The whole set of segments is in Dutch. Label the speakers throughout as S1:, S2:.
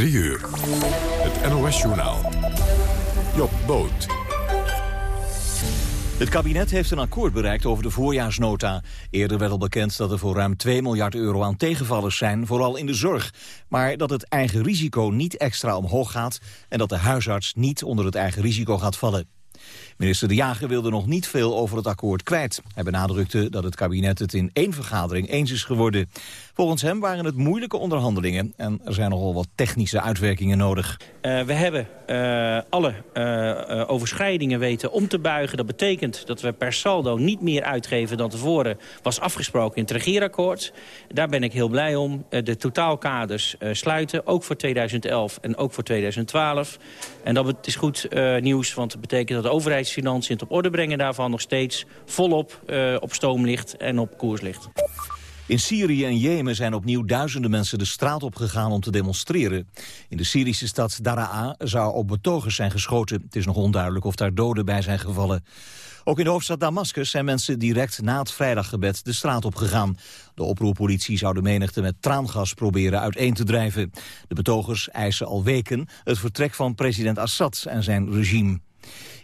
S1: 3 uur. Het NOS-journaal. Job Boot.
S2: Het kabinet heeft een akkoord bereikt over de voorjaarsnota. Eerder werd al bekend dat er voor ruim 2 miljard euro aan tegenvallers zijn, vooral in de zorg. Maar dat het eigen risico niet extra omhoog gaat en dat de huisarts niet onder het eigen risico gaat vallen. Minister De Jager wilde nog niet veel over het akkoord kwijt. Hij benadrukte dat het kabinet het in één vergadering eens is geworden. Volgens hem waren het moeilijke onderhandelingen en er zijn nogal wat technische uitwerkingen nodig.
S3: Uh, we hebben uh, alle uh, overschrijdingen weten om te buigen. Dat betekent dat we per saldo niet meer uitgeven dan tevoren was afgesproken in het regeerakkoord. Daar ben ik heel blij om. de totaalkaders sluiten, ook voor 2011 en ook voor 2012. En dat is goed nieuws, want het betekent dat de overheidsfinanciën op orde brengen daarvan nog steeds volop op stoom ligt en op koers ligt.
S2: In Syrië en Jemen zijn opnieuw duizenden mensen de straat opgegaan om te demonstreren. In de Syrische stad Daraa zou op betogers zijn geschoten. Het is nog onduidelijk of daar doden bij zijn gevallen. Ook in de hoofdstad Damascus zijn mensen direct na het vrijdaggebed de straat opgegaan. De oproerpolitie zou de menigte met traangas proberen uiteen te drijven. De betogers eisen al weken het vertrek van president Assad en zijn regime.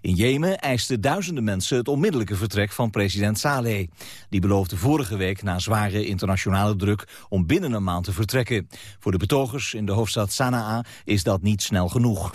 S2: In Jemen eisten duizenden mensen het onmiddellijke vertrek van president Saleh. Die beloofde vorige week na zware internationale druk om binnen een maand te vertrekken. Voor de betogers in de hoofdstad Sanaa is dat niet snel genoeg.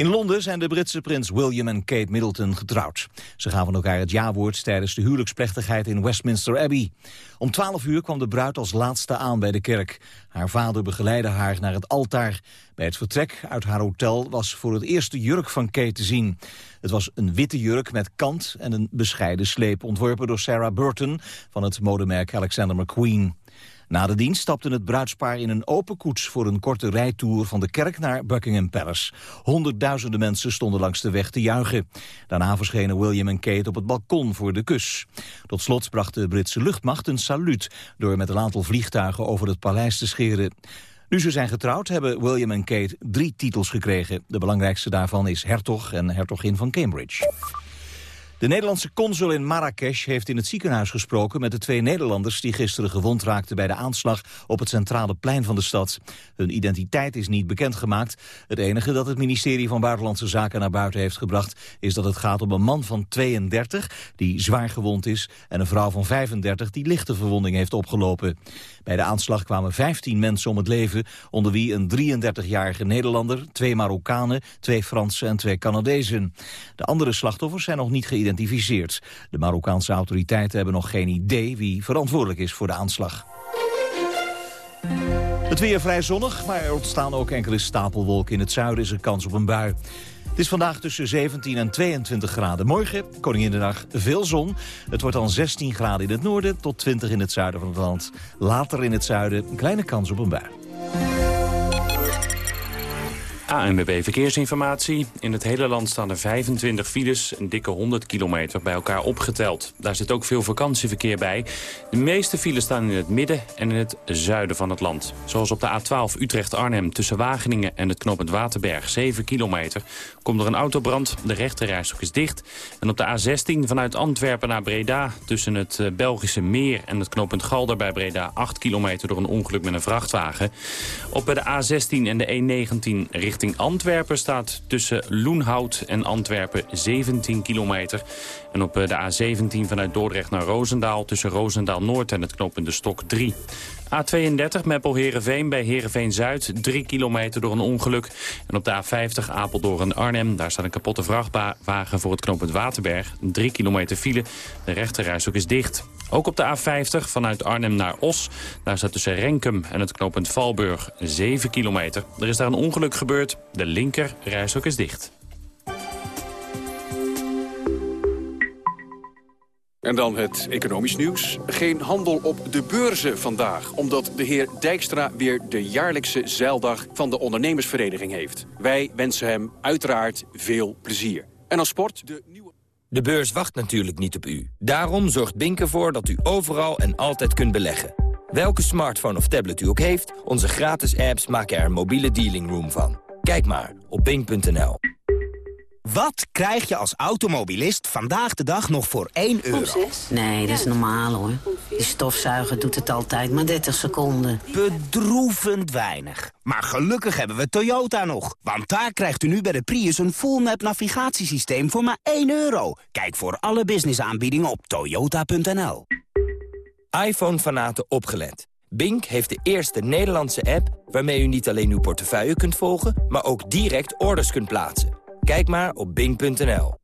S2: In Londen zijn de Britse prins William en Kate Middleton getrouwd. Ze gaven elkaar het jawoord tijdens de huwelijksplechtigheid in Westminster Abbey. Om 12 uur kwam de bruid als laatste aan bij de kerk. Haar vader begeleidde haar naar het altaar. Bij het vertrek uit haar hotel was voor het eerst de jurk van Kate te zien. Het was een witte jurk met kant en een bescheiden sleep... ontworpen door Sarah Burton van het modemerk Alexander McQueen. Na de dienst stapte het bruidspaar in een open koets voor een korte rijtour van de kerk naar Buckingham Palace. Honderdduizenden mensen stonden langs de weg te juichen. Daarna verschenen William en Kate op het balkon voor de kus. Tot slot bracht de Britse luchtmacht een saluut door met een aantal vliegtuigen over het paleis te scheren. Nu ze zijn getrouwd hebben William en Kate drie titels gekregen. De belangrijkste daarvan is hertog en hertogin van Cambridge. De Nederlandse consul in Marrakesh heeft in het ziekenhuis gesproken met de twee Nederlanders die gisteren gewond raakten bij de aanslag op het centrale plein van de stad. Hun identiteit is niet bekendgemaakt. Het enige dat het ministerie van Buitenlandse Zaken naar buiten heeft gebracht is dat het gaat om een man van 32 die zwaar gewond is en een vrouw van 35 die lichte verwonding heeft opgelopen. Bij de aanslag kwamen 15 mensen om het leven, onder wie een 33-jarige Nederlander, twee Marokkanen, twee Fransen en twee Canadezen. De andere slachtoffers zijn nog niet geïdentificeerd. De Marokkaanse autoriteiten hebben nog geen idee wie verantwoordelijk is voor de aanslag. Het weer vrij zonnig, maar er ontstaan ook enkele stapelwolken. In het zuiden is er kans op een bui. Het is vandaag tussen 17 en 22 graden. Morgen, Koninginnedag, veel zon. Het wordt dan 16 graden in het noorden tot 20 in het zuiden van het land. Later in het zuiden een kleine kans op een bui.
S4: ANWB Verkeersinformatie. In het hele land staan er 25 files, een dikke 100 kilometer bij elkaar opgeteld. Daar zit ook veel vakantieverkeer bij. De meeste files staan in het midden en in het zuiden van het land. Zoals op de A12 Utrecht-Arnhem tussen Wageningen en het knooppunt Waterberg, 7 kilometer. Komt er een autobrand, de rechterrijstrook is dicht. En op de A16 vanuit Antwerpen naar Breda tussen het eh, Belgische Meer en het knooppunt Galder bij Breda, 8 kilometer door een ongeluk met een vrachtwagen. Op de A16 en de E19 richting richting Antwerpen staat tussen Loenhout en Antwerpen 17 kilometer. En op eh, de A17 vanuit Dordrecht naar Roosendaal tussen Roosendaal Noord en het knooppunt Stok 3. A32 Meppel-Herenveen bij Herenveen-Zuid, 3 kilometer door een ongeluk. En op de A50 Apeldoorn-Arnhem, daar staat een kapotte vrachtwagen voor het knooppunt Waterberg. 3 kilometer file, de rechterrijstok is dicht. Ook op de A50 vanuit Arnhem naar Os, daar staat tussen Renkum en het knooppunt Valburg 7 kilometer. Er is daar een ongeluk gebeurd, de linker rijstok is dicht.
S5: En dan het economisch nieuws. Geen handel op de beurzen vandaag, omdat de heer Dijkstra weer de jaarlijkse zeildag van de ondernemersvereniging heeft. Wij wensen hem uiteraard veel plezier. En als sport de.
S6: De beurs wacht natuurlijk niet op u. Daarom zorgt Bink ervoor dat u overal en altijd kunt beleggen. Welke smartphone of tablet u ook heeft, onze gratis apps maken er een mobiele dealing room van. Kijk maar op bink.nl.
S7: Wat krijg je als automobilist vandaag de dag nog voor 1 euro?
S8: Nee, dat is normaal hoor. Die stofzuiger doet het altijd maar 30 seconden.
S7: Bedroevend weinig. Maar gelukkig hebben we Toyota nog. Want daar krijgt u nu bij de Prius een full-map navigatiesysteem voor maar 1 euro. Kijk voor alle businessaanbiedingen op toyota.nl.
S6: iPhone-fanaten opgelet. Bink heeft de eerste Nederlandse app waarmee u niet alleen uw portefeuille kunt volgen... maar ook direct orders kunt plaatsen. Kijk maar op bink.nl.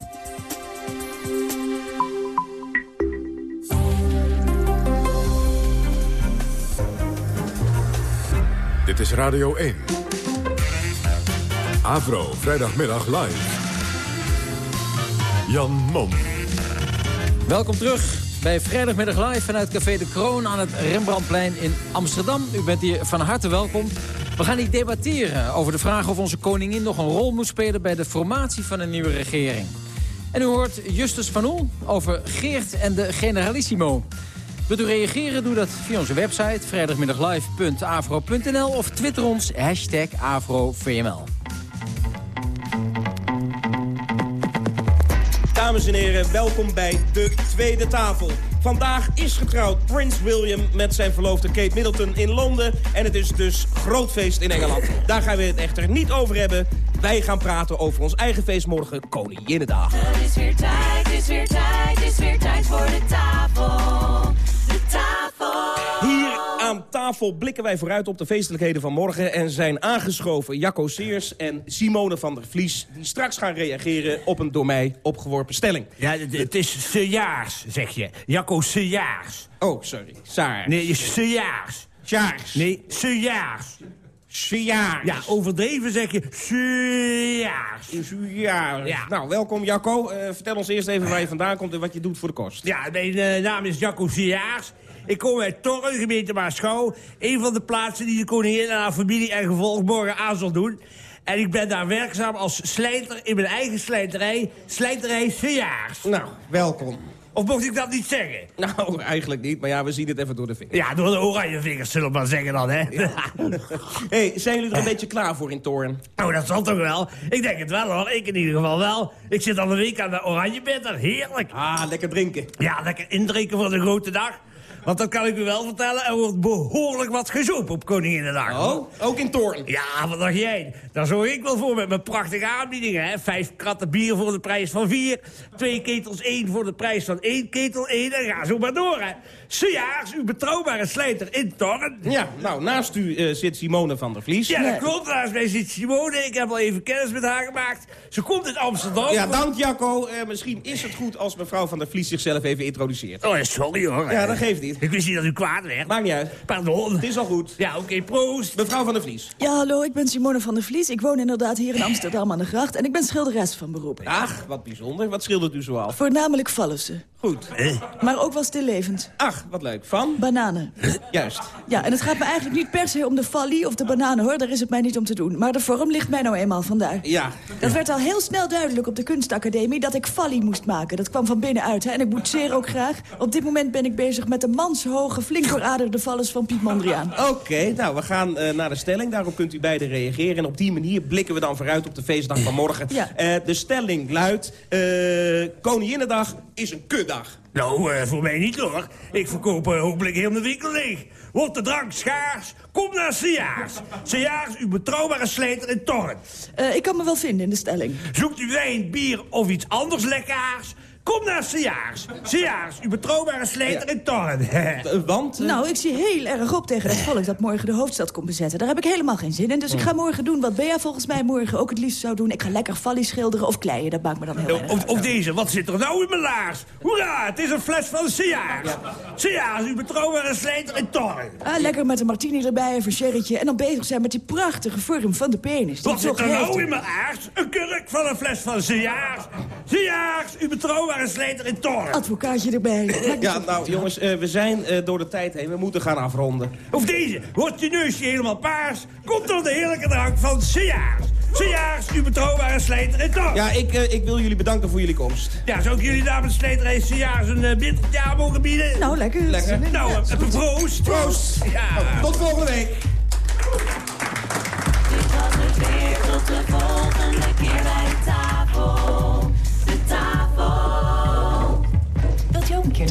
S1: Dit is Radio 1. Avro, vrijdagmiddag live. Jan Mom.
S9: Welkom terug bij Vrijdagmiddag Live vanuit Café de Kroon aan het Rembrandtplein in Amsterdam. U bent hier van harte welkom. We gaan hier debatteren over de vraag of onze koningin nog een rol moet spelen bij de formatie van een nieuwe regering. En u hoort Justus van Oel over Geert en de Generalissimo. Wilt u reageren? Doe dat via onze website vrijdagmiddaglive.avro.nl of twitter ons hashtag AvroVML.
S10: Dames en heren, welkom bij de tweede tafel. Vandaag is getrouwd Prins William met zijn verloofde Kate Middleton in Londen. En het is dus groot feest in Engeland. Daar gaan we het echter niet over hebben. Wij gaan praten over ons eigen feest morgen, Koninginnedag.
S11: Het is weer tijd, het is weer tijd, het is weer tijd voor de tafel. Tafel
S10: blikken wij vooruit op de feestelijkheden van morgen... en zijn aangeschoven Jacco Seers en Simone van der Vlies... die straks gaan reageren op een door mij opgeworpen stelling.
S12: Ja, het, is Sejaars, zeg je. Jacco Sejaars.
S10: Oh, sorry. Saar.
S12: Nee, Sejaars.
S10: Sjaars.
S12: Nee, Sejaars.
S10: Sjaars.
S12: Ja, overdreven zeg je Sejaars.
S10: Ja.
S12: Ja.
S10: Nou, welkom Jacco. Eh, vertel ons eerst even waar je vandaan komt en wat je doet voor de kost.
S12: Ja, mijn eh, naam is Jacco Sejaars. Ik kom uit Torren, gemeente Maasgouw. Een van de plaatsen die de koningin en haar familie en gevolg morgen aan zal doen. En ik ben daar werkzaam als slijter in mijn eigen slijterij. Slijterij Sejaars.
S10: Nou, welkom.
S12: Of mocht ik dat niet zeggen?
S10: Nou, eigenlijk niet, maar ja, we zien het even door de vingers.
S12: Ja, door de oranje vingers zullen we maar zeggen dan, hè?
S10: hey, zijn jullie er een beetje klaar voor in Toorn?
S12: Oh, dat zal toch wel? Ik denk het wel, hoor. Ik in ieder geval wel. Ik zit al een week aan de oranje bitter. Heerlijk.
S10: Ah, lekker drinken.
S12: Ja, lekker indrinken voor de grote dag. Want dat kan ik u wel vertellen, er wordt behoorlijk wat gezopen op Koninginnedag.
S10: Oh, ook in Toorn?
S12: Ja, wat dacht jij? Daar zorg ik wel voor met mijn prachtige aanbiedingen. Hè? Vijf kratten bier voor de prijs van vier. Twee ketels één voor de prijs van één ketel één. En ga zo maar door, hè. Sejaars, uw betrouwbare slijter in Torren.
S10: Ja, nou, naast u eh, zit Simone van der Vlies.
S12: Ja, dat klopt. Naast mij zit Simone. Ik heb al even kennis met haar gemaakt. Ze komt uit Amsterdam.
S10: Ja, dank Jacco. Eh, misschien is het goed als mevrouw van der Vlies zichzelf even introduceert.
S12: Oh, sorry hoor.
S10: Ja, dat geeft niet.
S12: Ik wist niet dat u kwaad werd.
S10: Maakt niet uit.
S12: Pardon.
S10: Het is al goed.
S12: Ja, oké, proost.
S10: Mevrouw van der Vlies.
S13: Ja, hallo, ik ben Simone van der Vlies. Ik woon inderdaad hier in Amsterdam aan de gracht. En ik ben schilderes van beroep.
S10: Ach, wat bijzonder. Wat schildert u zoal?
S13: Voornamelijk vallussen.
S10: Goed.
S13: Maar ook wel stillevend.
S10: Ach, wat leuk. Van?
S13: Bananen.
S10: Juist.
S13: Ja, en het gaat me eigenlijk niet per se om de fallie of de bananen, hoor. Daar is het mij niet om te doen. Maar de vorm ligt mij nou eenmaal vandaar.
S10: Ja.
S13: Dat werd al heel snel duidelijk op de kunstacademie dat ik fallie moest maken. Dat kwam van binnenuit, hè. En ik boetseer ook graag. Op dit moment ben ik bezig met de manshoge, flink dooraderde vallers van Piet Mondriaan.
S10: Oké, nou, we gaan eh, naar de stelling. Daarop kunt u beiden reageren. En op die manier blikken we dan vooruit op de feestdag van morgen.
S13: Ja.
S10: Eh, de stelling luidt... eh Koninginnedag is een kutdag.
S12: Nou, eh, voor mij niet hoor. Ik verkoop eh, hopelijk heel de winkel leeg. Wordt de drank schaars? Kom naar Sejaars. Sejaars, uw betrouwbare slijter in Torren.
S13: Eh, ik kan me wel vinden in de stelling.
S12: Zoekt u wijn, bier of iets anders lekkers? Kom naar Sejaars. Sejaars, uw betrouwbare slijter in Torren.
S10: Eh, want? eh,
S13: Nou, ik zie heel erg op tegen dat volk dat morgen de hoofdstad komt bezetten. Daar heb ik helemaal geen zin in. Dus ik ga morgen doen wat Bea volgens mij morgen ook het liefst zou doen. Ik ga lekker vallie schilderen of kleien. Dat maakt me dan heel erg
S12: Of, of deze, wat zit er nou in mijn laars? Hoera, het is een fles van Sejaars. Sejaars, uw betrouwbare slijter in Torren.
S13: Ah, lekker met een martini erbij, een versherretje... en dan bezig zijn met die prachtige vorm van de penis.
S12: Wat zit er nou in mijn aars? Een kurk van een fles van Sejaars. Sejaars, uw betrouwbare slijter in Torren.
S13: Advocaatje erbij.
S10: Ja, nou jongens, eh, we zijn eh, door de tijd heen. We moeten gaan afronden.
S12: Of deze, wordt je neusje helemaal paars? Komt door de heerlijke drank van Sejaars. Sejaars, uw betrouwbare slijter in Torren.
S10: Ja, ik, eh, ik wil jullie bedanken voor jullie komst.
S12: Ja, zou ik jullie namens Slijterij Sejaars een uh, bitter jaar mogen bieden?
S13: Nou, lekker.
S10: Lekker.
S12: Nou,
S13: Ja,
S12: proost.
S10: Proost.
S12: Ja.
S10: Nou, tot volgende week.
S11: Dit was het weer, tot de volgende keer bij de tafel.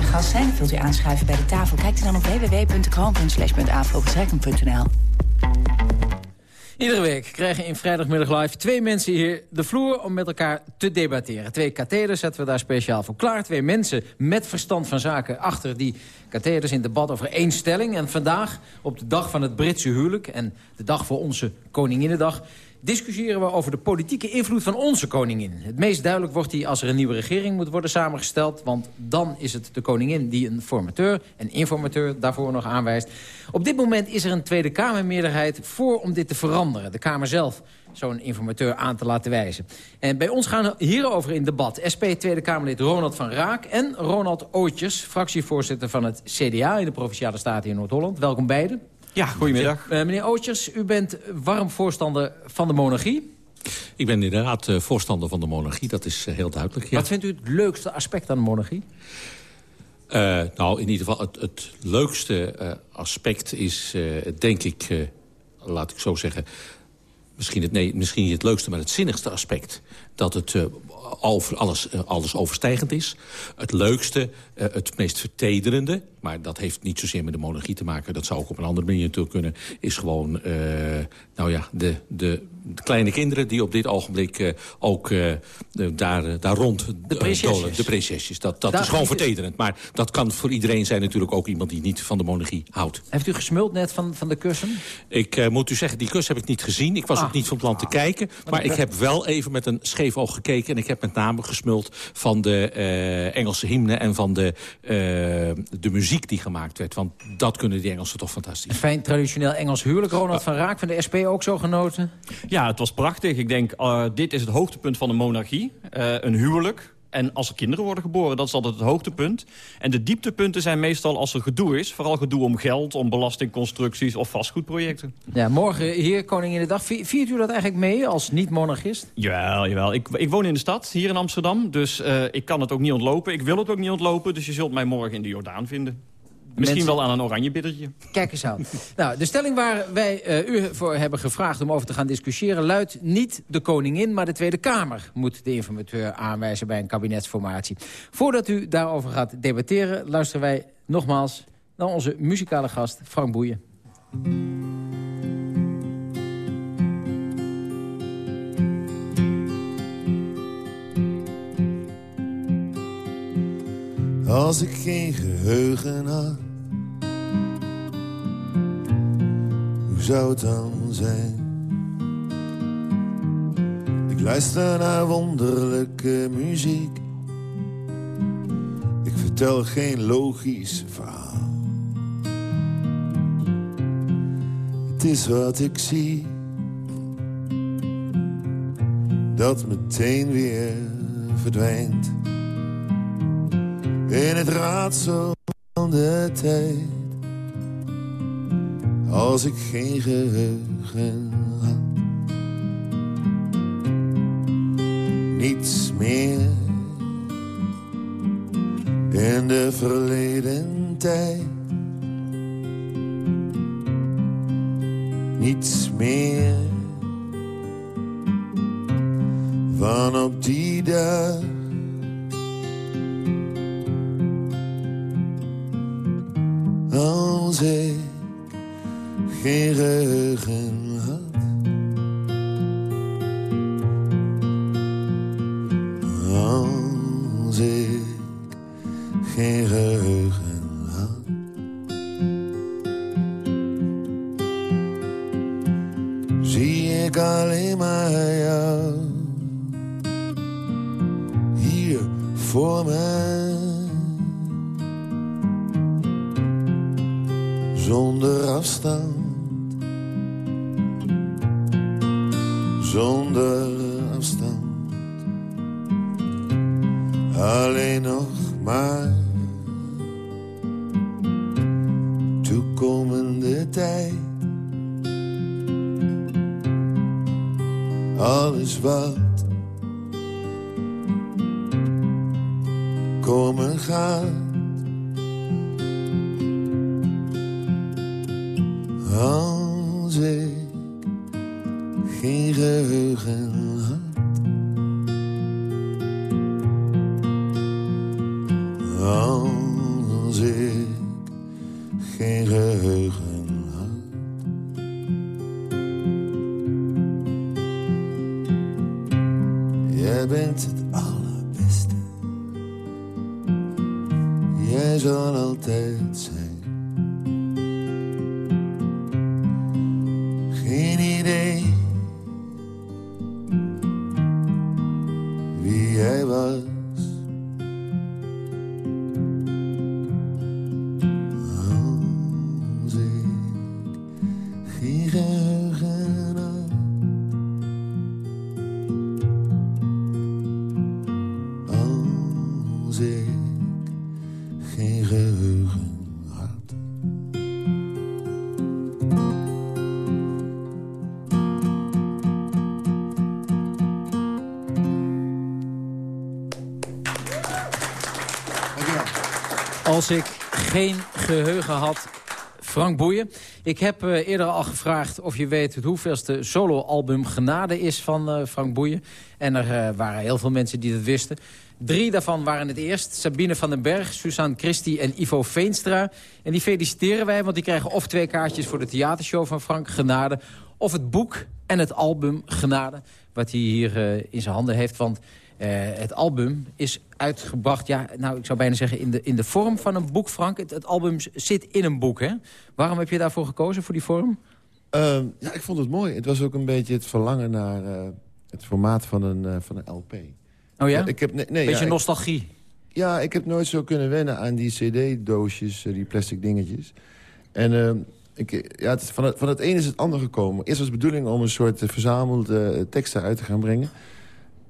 S14: Gast zijn, vult u aanschuiven bij de tafel. Kijkt u dan op www.kroon.slash.avro.nl.
S9: Iedere week krijgen in Vrijdagmiddag Live twee mensen hier de vloer om met elkaar te debatteren. Twee katheders zetten we daar speciaal voor klaar. Twee mensen met verstand van zaken achter die katheders in debat over één stelling. En vandaag, op de dag van het Britse huwelijk en de dag voor onze Koninginnedag discussiëren we over de politieke invloed van onze koningin. Het meest duidelijk wordt die als er een nieuwe regering moet worden samengesteld... want dan is het de koningin die een formateur en informateur daarvoor nog aanwijst. Op dit moment is er een Tweede Kamermeerderheid voor om dit te veranderen. De Kamer zelf zo'n informateur aan te laten wijzen. En bij ons gaan hierover in debat SP Tweede Kamerlid Ronald van Raak... en Ronald Ootjes, fractievoorzitter van het CDA in de Provinciale Staten in Noord-Holland. Welkom beiden.
S15: Ja, goedemiddag.
S9: Uh, meneer Ootjes, u bent warm voorstander van de monarchie.
S15: Ik ben inderdaad uh, voorstander van de monarchie, dat is uh, heel duidelijk. Ja.
S9: Wat vindt u het leukste aspect aan de monarchie?
S15: nou, in ieder geval het, het leukste aspect is, denk ik, laat ik zo zeggen... Misschien, het, nee, misschien niet het leukste, maar het zinnigste aspect. Dat het alles, alles overstijgend is. Het leukste, het meest vertederende maar dat heeft niet zozeer met de monarchie te maken. Dat zou ook op een andere manier natuurlijk kunnen. Is gewoon, uh, nou ja, de, de, kleine kinderen die op dit ogenblik uh, ook uh, daar, daar rond
S9: de prinsesjes.
S15: De prinsesjes. Dat, dat is gewoon vertederend. Maar dat kan voor iedereen zijn natuurlijk ook iemand die niet van de monarchie houdt.
S9: Heeft u gesmuld net van, van de kussen?
S15: Ik moet u zeggen, die kus heb ik niet gezien. Ik was
S9: Ah.
S15: ook niet van plan te kijken. Maar ik heb wel even met een scheef oog gekeken. En ik heb met name gesmuld van de Engelse hymne en van de, de muziek die gemaakt werd. Want dat kunnen die Engelsen toch fantastisch.
S9: Een fijn traditioneel Engels huwelijk. Ronald van Raak van de SP ook zo genoten?
S16: Ja, het was prachtig. Ik denk, uh, dit is het hoogtepunt van de monarchie. Uh, een huwelijk. En als er kinderen worden geboren, dat is altijd het hoogtepunt. En de dieptepunten zijn meestal als er gedoe is. Vooral gedoe om geld, om belastingconstructies of vastgoedprojecten.
S9: Ja, morgen hier, Koninginnedag. Viert u dat eigenlijk mee als niet-monarchist?
S16: Jawel, jawel. Ik, ik woon in de stad, hier in Amsterdam. Dus uh, ik kan het ook niet ontlopen. Ik wil het ook niet ontlopen. Dus je zult mij morgen in de Jordaan vinden. Misschien
S9: Mensen...
S16: wel aan een oranje biddertje.
S9: Kijk eens aan. nou, de stelling waar wij uh, u voor hebben gevraagd om over te gaan discussiëren... luidt niet de koningin, maar de Tweede Kamer moet de informateur aanwijzen bij een kabinetsformatie. Voordat u daarover gaat debatteren, luisteren wij nogmaals naar onze muzikale gast Frank Boeien.
S17: Als ik geen geheugen had, zou het dan zijn? Ik luister naar wonderlijke muziek. Ik vertel geen logisch verhaal. Het is wat ik zie, dat meteen weer verdwijnt in het raadsel van de tijd. Als ik geen geheugen had. Niets meer in de verleden tijd. Niets jij bent het allerbeste. Jij zal altijd zijn. Geheugen had...
S9: Frank Boeien. Ik heb eh, eerder al gevraagd of je weet het hoeveelste soloalbum Genade is van eh, Frank Boeien. En er eh, waren heel veel mensen die dat wisten. Drie daarvan waren het eerst. Sabine van den Berg, Suzanne Christie en Ivo Veenstra. En die feliciteren wij, want die krijgen of twee kaartjes... voor de theatershow van Frank Genade... of het boek en het album Genade... wat hij hier in zijn handen heeft. Want eh, het album is uitgebracht, ja, nou, ik zou bijna zeggen... in de, in de vorm van een boek, Frank. Het, het album zit in een boek, hè? Waarom heb je daarvoor gekozen, voor die vorm?
S17: Ehm, ja, ik vond het mooi. Het was ook een beetje het verlangen naar eh, het formaat van een, eh, van een LP.
S9: Oh ja?
S17: Ik heb, nee, nee,
S9: Beetje
S17: ja, ik-
S9: nostalgie.
S17: Ja, ik heb nooit zo kunnen wennen aan die cd-doosjes, die plastic dingetjes. En ehm, ik, ja, het, van, het, van het een is het ander gekomen. Eerst was de bedoeling om een soort verzamelde teksten uit te gaan brengen.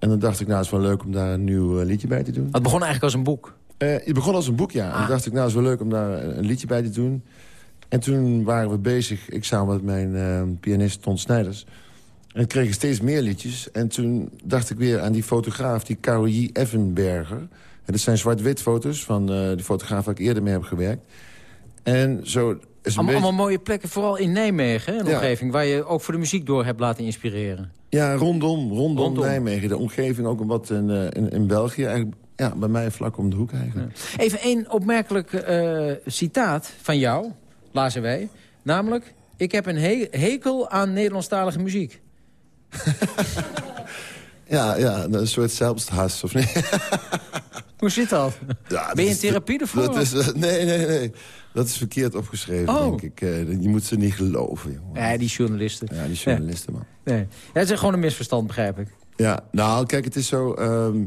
S17: En dan dacht ik, nou, het is wel leuk om daar een nieuw eh, liedje bij te doen.
S9: Het begon eigenlijk als een boek.
S17: Eh, het begon als een boek, ja. En toen dacht ik, nou, het is wel leuk om daar een, een liedje bij te doen. En toen waren we bezig, ik samen met mijn eh, pianist Ton Snijders... En ik kreeg steeds meer liedjes. En toen dacht ik weer aan die fotograaf, die Karel J. Evenberger. En dat zijn zwart-wit foto's van eh, de fotograaf waar ik eerder mee heb gewerkt. En zo is een
S9: Allemaal,
S17: beetje...
S9: allemaal mooie plekken, vooral in Nijmegen, hè,
S17: Ja.
S9: omgeving... waar je ook voor de muziek door hebt laten inspireren.
S17: Ja, rondom, rondom,
S9: Rondom.
S17: Nijmegen. De omgeving ook wat in, eh, in, in België. Eigenlijk, ja, bij mij vlak om de hoek eigenlijk.
S9: Even één opmerkelijk eh, citaat van jou, lazen wij. Namelijk, ik heb een he- hekel aan Nederlandstalige muziek.
S17: Ja, ja, een soort zelfsthas, of niet?
S9: Hoe zit dat?
S17: Ja,
S9: ben je in therapie ervoor?
S17: Dat is, eh, nee, nee, nee. Dat is verkeerd opgeschreven,
S9: Oh.
S17: denk ik. Eh, je moet ze niet geloven, jongen.
S9: Ja, die journalisten.
S17: Ja, die journalisten, man.
S9: Nee. Ja, het is gewoon een misverstand, begrijp ik.
S17: Ja, nou, kijk, het is zo... ehm,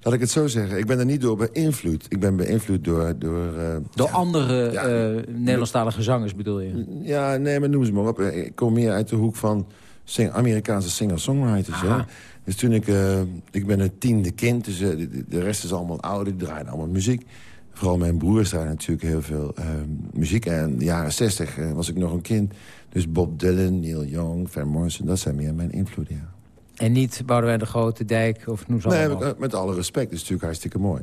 S17: laat ik het zo zeggen. Ik ben er niet door beïnvloed. Ik ben beïnvloed door... Door, eh,
S9: Door andere eh, Nederlandstalige zangers bedoel je?
S17: ja, nee, maar noem ze maar op. Ik kom meer uit de hoek van sing Amerikaanse singer-songwriters. hè. Dus toen ik... ik ben het tiende kind, dus de, de- de rest is allemaal ouder. Die draaien allemaal muziek. Vooral mijn broers draaien natuurlijk heel veel eh, muziek. En in de jaren zestig eh, was ik nog een kind. Dus Bob Dylan, Neil Young, Van Morrison... dat zijn meer mijn invloeden, ja.
S9: En niet Boudewijn de Grote Dijk of noem ze
S17: Nee,
S9: allemaal.
S17: met, met alle respect. Dat is natuurlijk hartstikke mooi.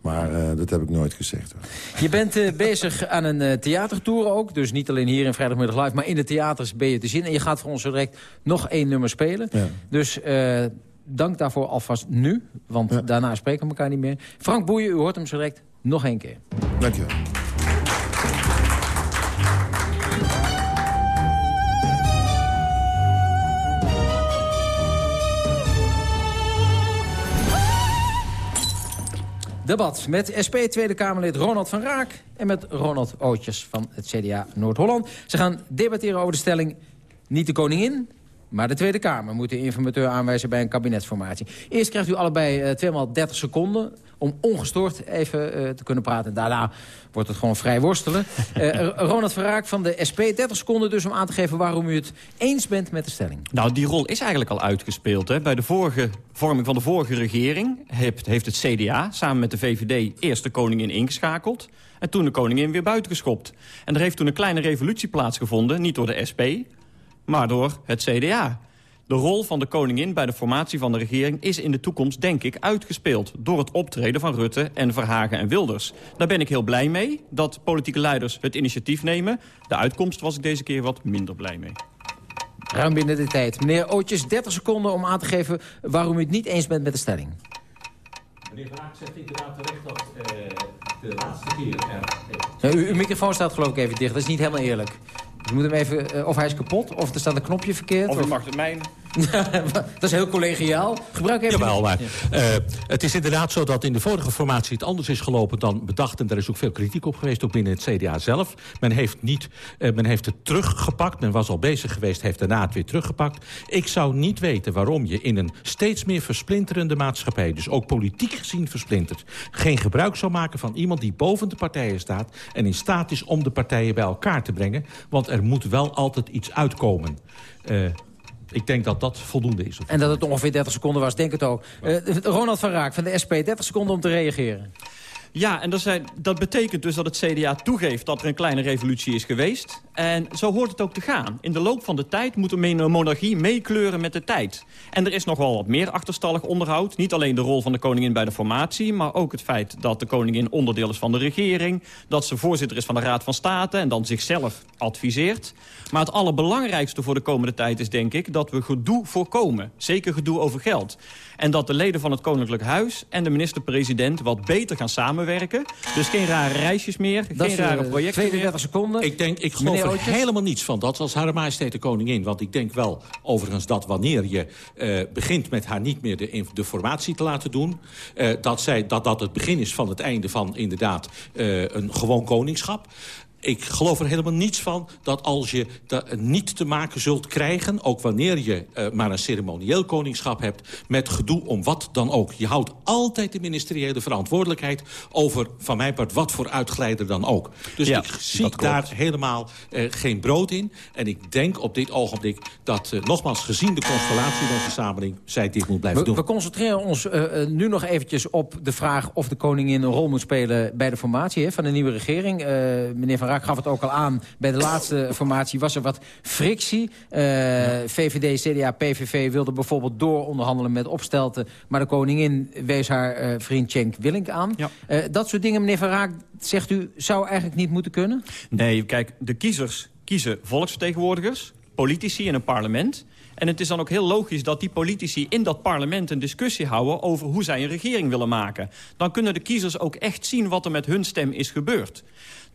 S17: Maar eh, dat heb ik nooit gezegd. Hoor.
S9: Je bent eh, bezig aan een eh, theatertour ook. Dus niet alleen hier in Vrijdagmiddag Live, maar in de theaters ben je te zien. En je gaat voor ons zo direct nog één nummer spelen.
S17: Ja.
S9: Dus eh, dank daarvoor alvast nu. Want daarna spreken we elkaar niet meer. Frank Boeien, u hoort hem zo direct nog één keer.
S17: Dankjewel.
S9: Debat met SP Tweede Kamerlid Ronald van Raak... en met Ronald Ootjes van het CDA Noord-Holland. Ze gaan debatteren over de stelling... niet de koningin, maar de Tweede Kamer... moet de informateur aanwijzen bij een kabinetsformatie. Eerst krijgt u allebei eh, tweemaal 30 seconden... om ongestoord even eh, te kunnen praten. Daarna wordt het gewoon vrij worstelen. Eh, Ronald van Raak van de SP, 30 seconden dus om aan te geven... waarom u het eens bent met de stelling.
S16: Nou, die rol is eigenlijk al uitgespeeld. Hè. Bij de vorige vorming van de vorige regering heeft, heeft het CDA samen met de VVD eerst de koningin ingeschakeld. En toen de koningin weer buitengeschopt. En er heeft toen een kleine revolutie plaatsgevonden, niet door de SP, maar door het CDA. De rol van de koningin bij de formatie van de regering is in de toekomst, denk ik, uitgespeeld. Door het optreden van Rutte en Verhagen en Wilders. Daar ben ik heel blij mee, dat politieke leiders het initiatief nemen. De uitkomst was ik deze keer wat minder blij mee.
S9: Ruim binnen de tijd. Meneer Ootjes, 30 seconden om aan te geven... waarom u het niet eens bent met de stelling.
S15: Meneer Van Raak zegt inderdaad terecht dat eh, de laatste keer er...
S9: Ja, uw, uw microfoon staat geloof ik even dicht. Dat is niet helemaal eerlijk. Dus je moet hem even... eh, of hij is kapot, of er staat een knopje verkeerd.
S16: Of u mag het mijn...
S9: dat is heel collegiaal. Gebruik even...
S15: Jawel, maar eh, het is inderdaad zo dat in de vorige formatie het anders is gelopen dan bedacht. En daar is ook veel kritiek op geweest, ook binnen het CDA zelf. Men heeft, niet, eh, men heeft het teruggepakt. Men was al bezig geweest, heeft daarna het weer teruggepakt. Ik zou niet weten waarom je in een steeds meer versplinterende maatschappij... dus ook politiek gezien versplinterd... geen gebruik zou maken van iemand die boven de partijen staat... en in staat is om de partijen bij elkaar te brengen. Want er moet wel altijd iets uitkomen. Uh, ik denk dat dat voldoende is.
S9: En dat het ongeveer 30 seconden was, denk het ook. Uh, Ronald van Raak van de SP, 30 seconden om te reageren.
S16: Ja, en dat, dat betekent dus dat het CDA toegeeft dat er een kleine revolutie is geweest. En zo hoort het ook te gaan. In de loop van de tijd moet de monarchie meekleuren met de tijd. En er is nog wel wat meer achterstallig onderhoud. Niet alleen de rol van de koningin bij de formatie... maar ook het feit dat de koningin onderdeel is van de regering... dat ze voorzitter is van de Raad van State en dan zichzelf adviseert. Maar het allerbelangrijkste voor de komende tijd is denk ik... dat we gedoe voorkomen. Zeker gedoe over geld. En dat de leden van het Koninklijk Huis en de minister-president... wat beter gaan samenwerken. Dus geen rare reisjes meer,
S9: dat
S16: geen rare projecten
S9: 32 meer. seconden.
S15: Ik, denk, ik geloof er helemaal niets van. Dat als Hare Majesteit de Koningin. Want ik denk wel overigens dat wanneer je uh, begint met haar niet meer de, de formatie te laten doen... Uh, dat, zij, dat dat het begin is van het einde van inderdaad uh, een gewoon koningschap ik geloof er helemaal niets van dat als je dat niet te maken zult krijgen... ook wanneer je uh, maar een ceremonieel koningschap hebt... met gedoe om wat dan ook. Je houdt altijd de ministeriële verantwoordelijkheid... over, van mijn part, wat voor uitglijder dan ook. Dus ja, ik zie daar helemaal uh, geen brood in. En ik denk op dit ogenblik dat, uh, nogmaals, gezien de constellatie van onze samenleving... zij dit moet blijven
S9: we,
S15: doen.
S9: We concentreren ons nu nog eventjes op de vraag... of de koningin een rol moet spelen bij de formatie hè, van de nieuwe regering. meneer Van Raak gaf het ook al aan. Bij de laatste formatie was er wat frictie. Uh, VVD, CDA, PVV wilden bijvoorbeeld dooronderhandelen met opstelten. Maar de koningin wees haar uh, vriend Cenk Willink aan. Ja. Uh, dat soort dingen, meneer Van Raak, zegt u, zou eigenlijk niet moeten kunnen?
S16: Nee, kijk, de kiezers kiezen volksvertegenwoordigers, politici in een parlement... En het is dan ook heel logisch dat die politici in dat parlement een discussie houden... over hoe zij een regering willen maken. Dan kunnen de kiezers ook echt zien wat er met hun stem is gebeurd.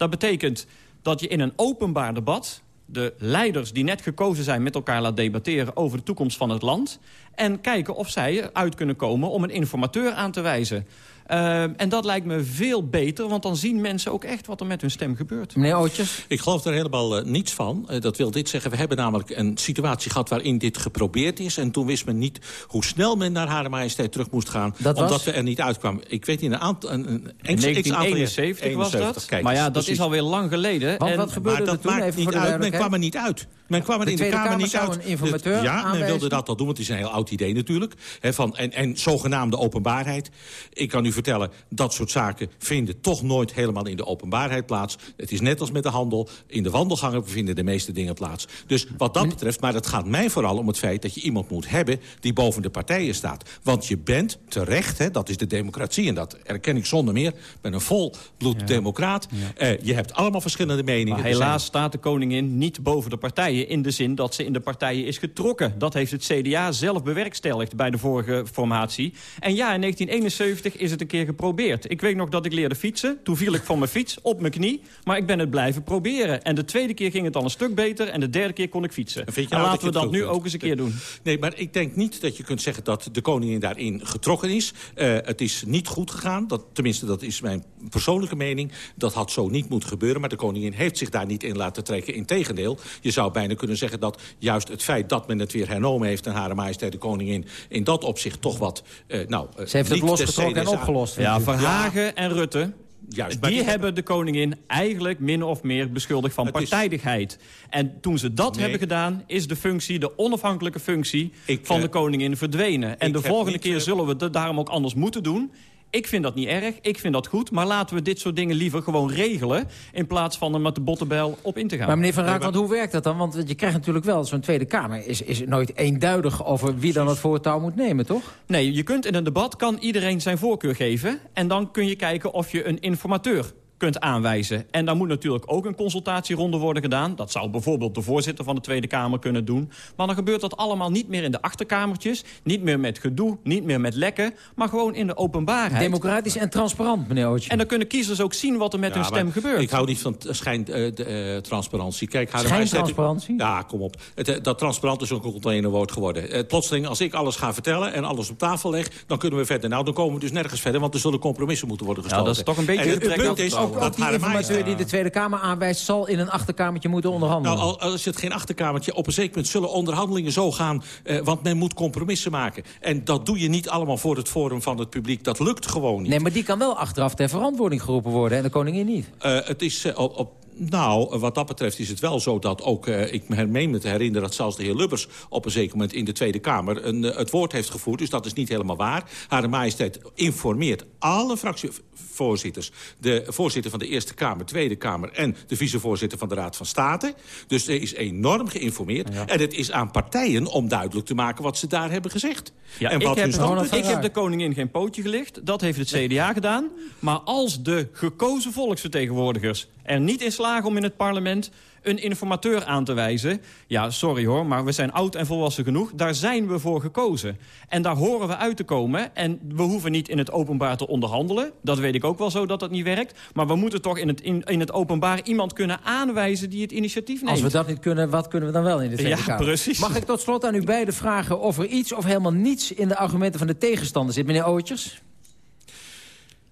S16: Dat betekent dat je in een openbaar debat de leiders die net gekozen zijn met elkaar laat debatteren over de toekomst van het land. En kijken of zij uit kunnen komen om een informateur aan te wijzen. Uh, en dat lijkt me veel beter, want dan zien mensen ook echt wat er met hun stem gebeurt.
S9: Meneer Ootjes?
S15: Ik geloof er helemaal uh, niets van. Uh, dat wil dit zeggen, we hebben namelijk een situatie gehad waarin dit geprobeerd is. En toen wist men niet hoe snel men naar Hare Majesteit terug moest gaan.
S9: Dat
S15: omdat
S9: was?
S15: we er niet uitkwamen. Ik weet niet, een aantal... Een, een,
S16: een 1971 was dat.
S15: Kijk,
S16: maar ja, dat is alweer lang geleden.
S9: Want en, wat gebeurde
S15: maar dat
S9: er toen?
S15: Maakt
S9: Even
S15: niet uit. Men kwam er niet uit. Men kwam er
S9: de
S15: in de Kamer,
S9: Kamer
S15: niet uit.
S9: een informateur
S15: dus, Ja,
S9: aanwijzen.
S15: men wilde dat al doen, want het is een heel oud idee natuurlijk. He, van, en, en zogenaamde openbaarheid. Ik kan u vertellen, dat soort zaken vinden toch nooit helemaal in de openbaarheid plaats. Het is net als met de handel. In de wandelgangen vinden de meeste dingen plaats. Dus wat dat betreft, maar het gaat mij vooral om het feit... dat je iemand moet hebben die boven de partijen staat. Want je bent terecht, hè, dat is de democratie... en dat erken ik zonder meer, ik ben een volbloed ja. democraat. Ja. Uh, je hebt allemaal verschillende meningen.
S16: Maar helaas staat de koningin niet boven de partijen... in de zin dat ze in de partijen is getrokken. Dat heeft het CDA zelf bewerkstelligd bij de vorige formatie. En ja, in 1971 is het een keer geprobeerd. Ik weet nog dat ik leerde fietsen. Toen viel ik van mijn fiets op mijn knie. Maar ik ben het blijven proberen. En de tweede keer ging het al een stuk beter. En de derde keer kon ik fietsen. En,
S15: en
S16: nou laten we dat nu ook eens een keer doen.
S15: Nee, maar ik denk niet dat je kunt zeggen dat de koningin daarin getrokken is. Uh, het is niet goed gegaan. Dat, tenminste, dat is mijn persoonlijke mening. Dat had zo niet moeten gebeuren. Maar de koningin heeft zich daar niet in laten trekken. Integendeel, je zou bijna kunnen zeggen dat juist het feit dat men het weer hernomen heeft... en Hare Majesteit de Koningin in dat opzicht toch wat... Uh, nou, uh,
S9: Ze heeft het losgetrokken en opgelost.
S16: Ja, Verhagen ja. en Rutte... Juist, die, die hebben de koningin eigenlijk min of meer beschuldigd van partijdigheid. Is... En toen ze dat nee. hebben gedaan, is de functie, de onafhankelijke functie... Ik, van uh, de koningin verdwenen. En de volgende keer zullen we het daarom ook anders moeten doen. Ik vind dat niet erg, ik vind dat goed. Maar laten we dit soort dingen liever gewoon regelen... in plaats van er met de bottenbel op in te gaan.
S9: Maar meneer Van Raak, maar... hoe werkt dat dan? Want je krijgt natuurlijk wel, zo'n Tweede Kamer... Is, is nooit eenduidig over wie dan het voortouw moet nemen, toch?
S16: Nee, je kunt in een debat, kan iedereen zijn voorkeur geven... en dan kun je kijken of je een informateur kunt aanwijzen. En daar moet natuurlijk ook een consultatieronde worden gedaan. Dat zou bijvoorbeeld de voorzitter van de Tweede Kamer kunnen doen. Maar dan gebeurt dat allemaal niet meer in de achterkamertjes. Niet meer met gedoe, niet meer met lekken. Maar gewoon in de openbaarheid.
S9: Democratisch en transparant, meneer Ootje.
S16: En dan kunnen kiezers ook zien wat er met
S15: Ja,
S16: hun stem gebeurt.
S15: Ik hou niet van schijntransparantie. Kijk, haar
S9: Schijntransparantie?
S15: Ja, kom op. Het, eh, dat transparant is ook een containerwoord geworden. Eh, plotseling, als ik alles ga vertellen en alles op tafel leg... dan kunnen we verder. Nou, dan komen we dus nergens verder, want er zullen compromissen moeten worden gesloten.
S16: dat is toch een beetje
S15: En het, punt is,
S16: ook-
S9: Ook
S15: dat
S9: die informateur die de Tweede Kamer aanwijst... zal in een achterkamertje moeten onderhandelen.
S15: Nou, al, als het geen achterkamertje, op een zeker moment zullen onderhandelingen zo gaan... Eh, want men moet compromissen maken. En dat doe je niet allemaal voor het forum van het publiek. Dat lukt gewoon niet.
S9: Nee, maar die kan wel achteraf ter verantwoording geroepen worden... en de koningin niet.
S15: Eh, het is eh, op, op- nou, wat dat betreft is het wel zo dat ook... eh, ik me meen me te herinneren dat zelfs de heer Lubbers... op een zeker moment in de Tweede Kamer een, eh, het woord heeft gevoerd. Dus dat is niet helemaal waar. Hare majesteit informeert alle fractievoorzitters. De voorzitter van de Eerste Kamer, Tweede Kamer... en de vicevoorzitter van de Raad van State. Dus er is enorm geïnformeerd. En het is aan partijen om duidelijk te maken wat ze daar hebben gezegd.
S16: Ja,
S15: en
S16: ik,
S15: wat
S16: heb,
S15: hun standpunt
S16: ik heb de koningin geen pootje gelicht. Dat heeft het CDA gedaan. Maar als de gekozen volksvertegenwoordigers er niet in slagen om in het parlement een informateur aan te wijzen... ja, sorry hoor, maar we zijn oud en volwassen genoeg. Daar zijn we voor gekozen. En daar horen we uit te komen. En we hoeven niet in het openbaar te onderhandelen. Dat weet ik ook wel zo dat dat niet werkt. Maar we moeten toch in het, in, in het openbaar iemand kunnen aanwijzen... die het initiatief neemt.
S9: Als we dat niet kunnen, wat kunnen we dan wel in de Tweede
S16: Ja,
S9: Kamer?
S16: precies.
S9: Mag ik tot slot aan u beiden vragen of er iets of helemaal niets... in de argumenten van de tegenstander zit, meneer Ootjes?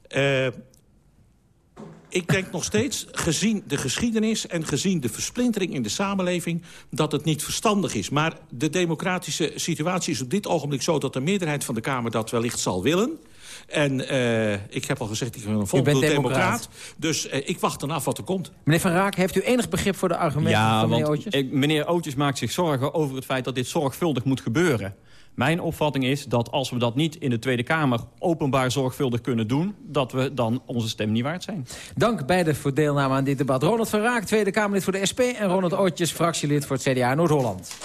S15: Eh, ik denk nog steeds, gezien de geschiedenis... en gezien de versplintering in de samenleving... dat het niet verstandig is. Maar de democratische situatie is op dit ogenblik zo... dat de meerderheid van de Kamer dat wellicht zal willen. En eh, ik heb al gezegd, ik ben een volbloed
S9: democraat.
S15: democraat. Dus eh, ik wacht dan af wat er komt.
S9: Meneer Van Raak, heeft u enig begrip voor de argumenten
S16: Ja,
S9: van meneer
S16: want
S9: Ootjes?
S16: ik- meneer Ootjes maakt zich zorgen over het feit dat dit zorgvuldig moet gebeuren. Mijn opvatting is dat als we dat niet in de Tweede Kamer openbaar zorgvuldig kunnen doen... dat we dan onze stem niet waard zijn.
S9: Dank beiden voor deelname aan dit debat. Ronald van Raak, Tweede Kamerlid voor de SP... en Ronald Ootjes, fractielid voor het CDA Noord-Holland.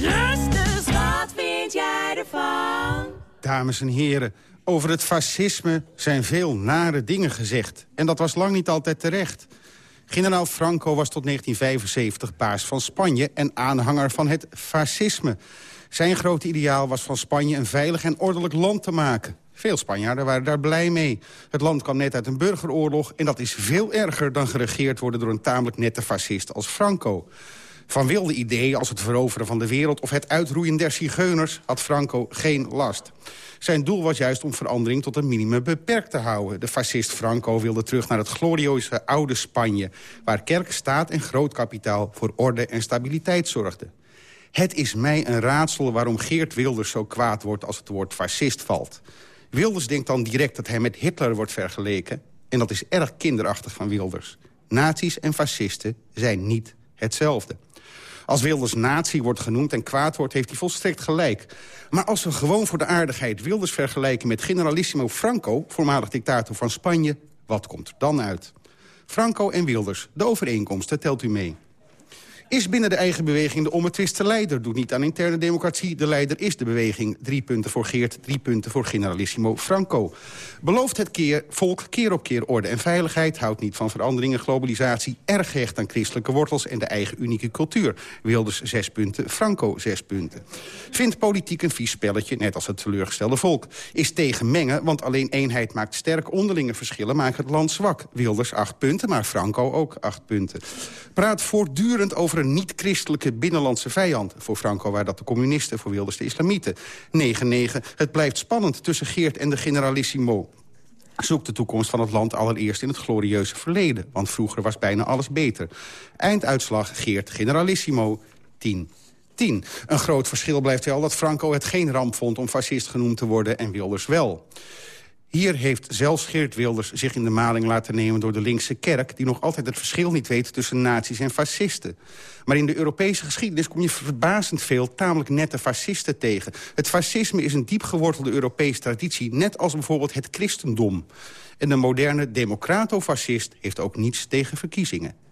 S11: Justus, wat vind jij ervan?
S18: Dames en heren, over het fascisme zijn veel nare dingen gezegd. En dat was lang niet altijd terecht. Generaal Franco was tot 1975 baas van Spanje... en aanhanger van het fascisme. Zijn grote ideaal was van Spanje een veilig en ordelijk land te maken. Veel Spanjaarden waren daar blij mee. Het land kwam net uit een burgeroorlog... en dat is veel erger dan geregeerd worden door een tamelijk nette fascist als Franco. Van wilde ideeën als het veroveren van de wereld... of het uitroeien der zigeuners had Franco geen last. Zijn doel was juist om verandering tot een minimum beperkt te houden. De fascist Franco wilde terug naar het glorieuze oude Spanje... waar kerk, staat en groot kapitaal voor orde en stabiliteit zorgden. Het is mij een raadsel waarom Geert Wilders zo kwaad wordt als het woord fascist valt. Wilders denkt dan direct dat hij met Hitler wordt vergeleken... en dat is erg kinderachtig van Wilders. Nazi's en fascisten zijn niet hetzelfde. Als Wilders nazi wordt genoemd en kwaad wordt, heeft hij volstrekt gelijk. Maar als we gewoon voor de aardigheid Wilders vergelijken... met generalissimo Franco, voormalig dictator van Spanje... wat komt er dan uit? Franco en Wilders, de overeenkomsten, telt u mee. Is binnen de eigen beweging de onbetwiste leider. Doet niet aan interne democratie. De leider is de beweging. Drie punten voor Geert, drie punten voor generalissimo Franco. Belooft het keer, volk keer op keer orde en veiligheid. Houdt niet van veranderingen, globalisatie. Erg gehecht aan christelijke wortels en de eigen unieke cultuur. Wilders zes punten, Franco zes punten. Vindt politiek een vies spelletje, net als het teleurgestelde volk. Is tegen mengen, want alleen eenheid maakt sterk. Onderlinge verschillen maken het land zwak. Wilders acht punten, maar Franco ook acht punten. Praat voortdurend over niet-christelijke binnenlandse vijand. Voor Franco waren dat de communisten, voor Wilders de islamieten. 9-9. Het blijft spannend tussen Geert en de generalissimo. Zoek de toekomst van het land allereerst in het glorieuze verleden. Want vroeger was bijna alles beter. Einduitslag Geert generalissimo 10. 10. Een groot verschil blijft wel dat Franco het geen ramp vond om fascist genoemd te worden en Wilders wel. Hier heeft zelfs Geert Wilders zich in de maling laten nemen door de linkse kerk... die nog altijd het verschil niet weet tussen nazi's en fascisten. Maar in de Europese geschiedenis kom je verbazend veel tamelijk nette fascisten tegen. Het fascisme is een diep gewortelde Europese traditie... net als bijvoorbeeld het christendom. En de moderne democrato-fascist heeft ook niets tegen verkiezingen.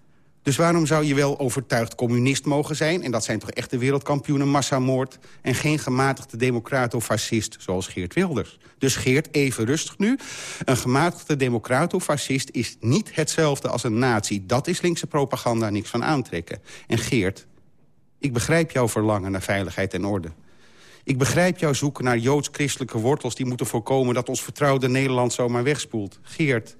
S18: Dus waarom zou je wel overtuigd communist mogen zijn... en dat zijn toch echte wereldkampioenen massamoord... en geen gematigde democrato-fascist zoals Geert Wilders? Dus Geert, even rustig nu. Een gematigde democrato-fascist is niet hetzelfde als een nazi. Dat is linkse propaganda niks van aantrekken. En Geert, ik begrijp jouw verlangen naar veiligheid en orde. Ik begrijp jouw zoeken naar joods-christelijke wortels... die moeten voorkomen dat ons vertrouwde Nederland zomaar wegspoelt. Geert,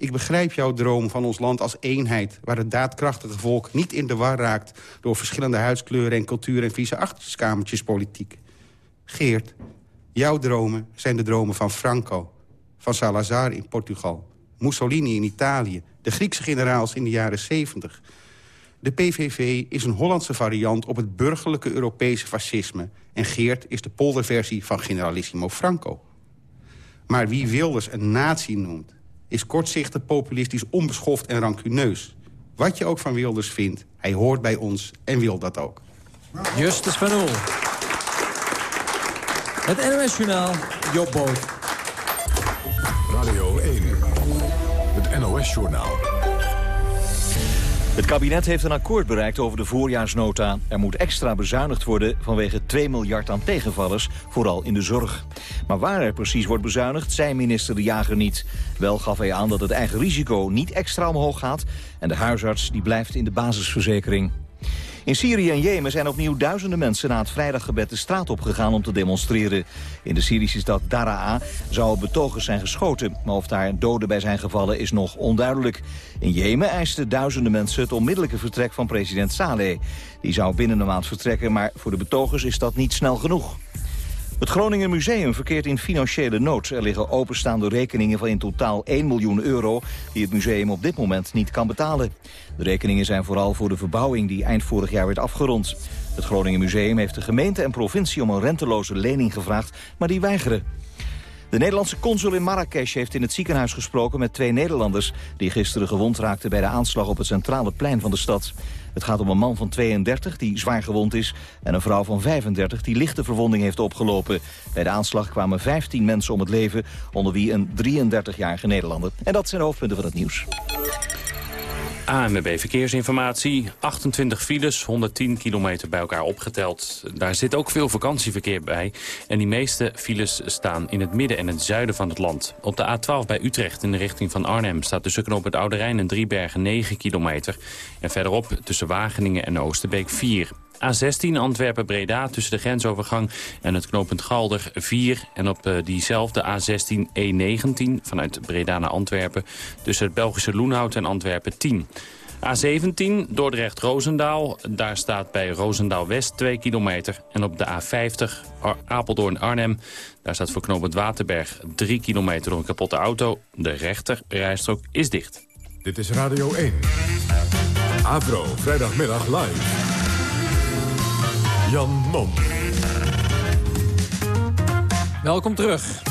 S18: ik begrijp jouw droom van ons land als eenheid... waar het daadkrachtige volk niet in de war raakt... door verschillende huidskleuren en cultuur en vieze achterkamertjespolitiek. Geert, jouw dromen zijn de dromen van Franco... van Salazar in Portugal, Mussolini in Italië... de Griekse generaals in de jaren 70. De PVV is een Hollandse variant op het burgerlijke Europese fascisme... en Geert is de polderversie van generalissimo Franco. Maar wie Wilders een nazi noemt is kortzichtig, populistisch, onbeschoft en rancuneus. Wat je ook van Wilders vindt, hij hoort bij ons en wil dat ook.
S9: Justus van Oel. Het NOS Journaal, Job Boot.
S1: Radio 1, het NOS-journaal.
S2: Het kabinet heeft een akkoord bereikt over de voorjaarsnota. Er moet extra bezuinigd worden vanwege 2 miljard aan tegenvallers, vooral in de zorg. Maar waar er precies wordt bezuinigd, zei minister De Jager niet. Wel gaf hij aan dat het eigen risico niet extra omhoog gaat... en de huisarts die blijft in de basisverzekering. In Syrië en Jemen zijn opnieuw duizenden mensen na het vrijdaggebed de straat opgegaan om te demonstreren. In de Syrische stad Daraa zouden betogers zijn geschoten, maar of daar doden bij zijn gevallen is nog onduidelijk. In Jemen eisten duizenden mensen het onmiddellijke vertrek van president Saleh. Die zou binnen een maand vertrekken, maar voor de betogers is dat niet snel genoeg. Het Groningen Museum verkeert in financiële nood. Er liggen openstaande rekeningen van in totaal 1 miljoen euro... die het museum op dit moment niet kan betalen. De rekeningen zijn vooral voor de verbouwing die eind vorig jaar werd afgerond. Het Groningen Museum heeft de gemeente en provincie om een renteloze lening gevraagd... maar die weigeren. De Nederlandse consul in Marrakesh heeft in het ziekenhuis gesproken met twee Nederlanders... die gisteren gewond raakten bij de aanslag op het centrale plein van de stad. Het gaat om een man van 32 die zwaar gewond is... en een vrouw van 35 die lichte verwonding heeft opgelopen. Bij de aanslag kwamen 15 mensen om het leven, onder wie een 33-jarige Nederlander. En dat zijn de hoofdpunten van het nieuws.
S4: ANWB Verkeersinformatie. 28 files, 110 kilometer bij elkaar opgeteld. Daar zit ook veel vakantieverkeer bij. En die meeste files staan in het midden en het zuiden van het land. Op de A12 bij Utrecht in de richting van Arnhem... staat tussen knoop het Oude Rijn en Driebergen 9 kilometer. En verderop tussen Wageningen en Oosterbeek 4. A16 Antwerpen-Breda tussen de grensovergang en het knooppunt Galder 4. En op uh, diezelfde A16 E19 vanuit Breda naar Antwerpen... tussen het Belgische Loenhout en Antwerpen 10. A17 Dordrecht-Rozendaal. Daar staat bij Rozendaal-West 2 kilometer. En op de A50 Apeldoorn-Arnhem. Daar staat voor knooppunt Waterberg 3 kilometer door een kapotte auto. De rechter rijstrook is dicht.
S1: Dit is Radio 1. Avro, vrijdagmiddag live. Jan Mom.
S9: Welkom terug.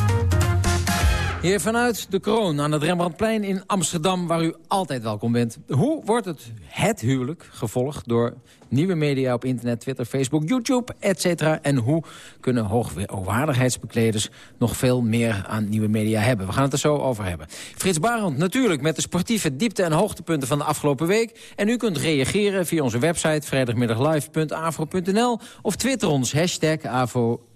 S9: Hier vanuit de Kroon aan het Rembrandtplein in Amsterdam... waar u altijd welkom bent. Hoe wordt het, het huwelijk gevolgd door nieuwe media op internet... Twitter, Facebook, YouTube, etc. En hoe kunnen hoogwaardigheidsbekleders nog veel meer aan nieuwe media hebben? We gaan het er zo over hebben. Frits Barend natuurlijk met de sportieve diepte- en hoogtepunten van de afgelopen week. En u kunt reageren via onze website vrijdagmiddaglive.afro.nl... of twitter ons hashtag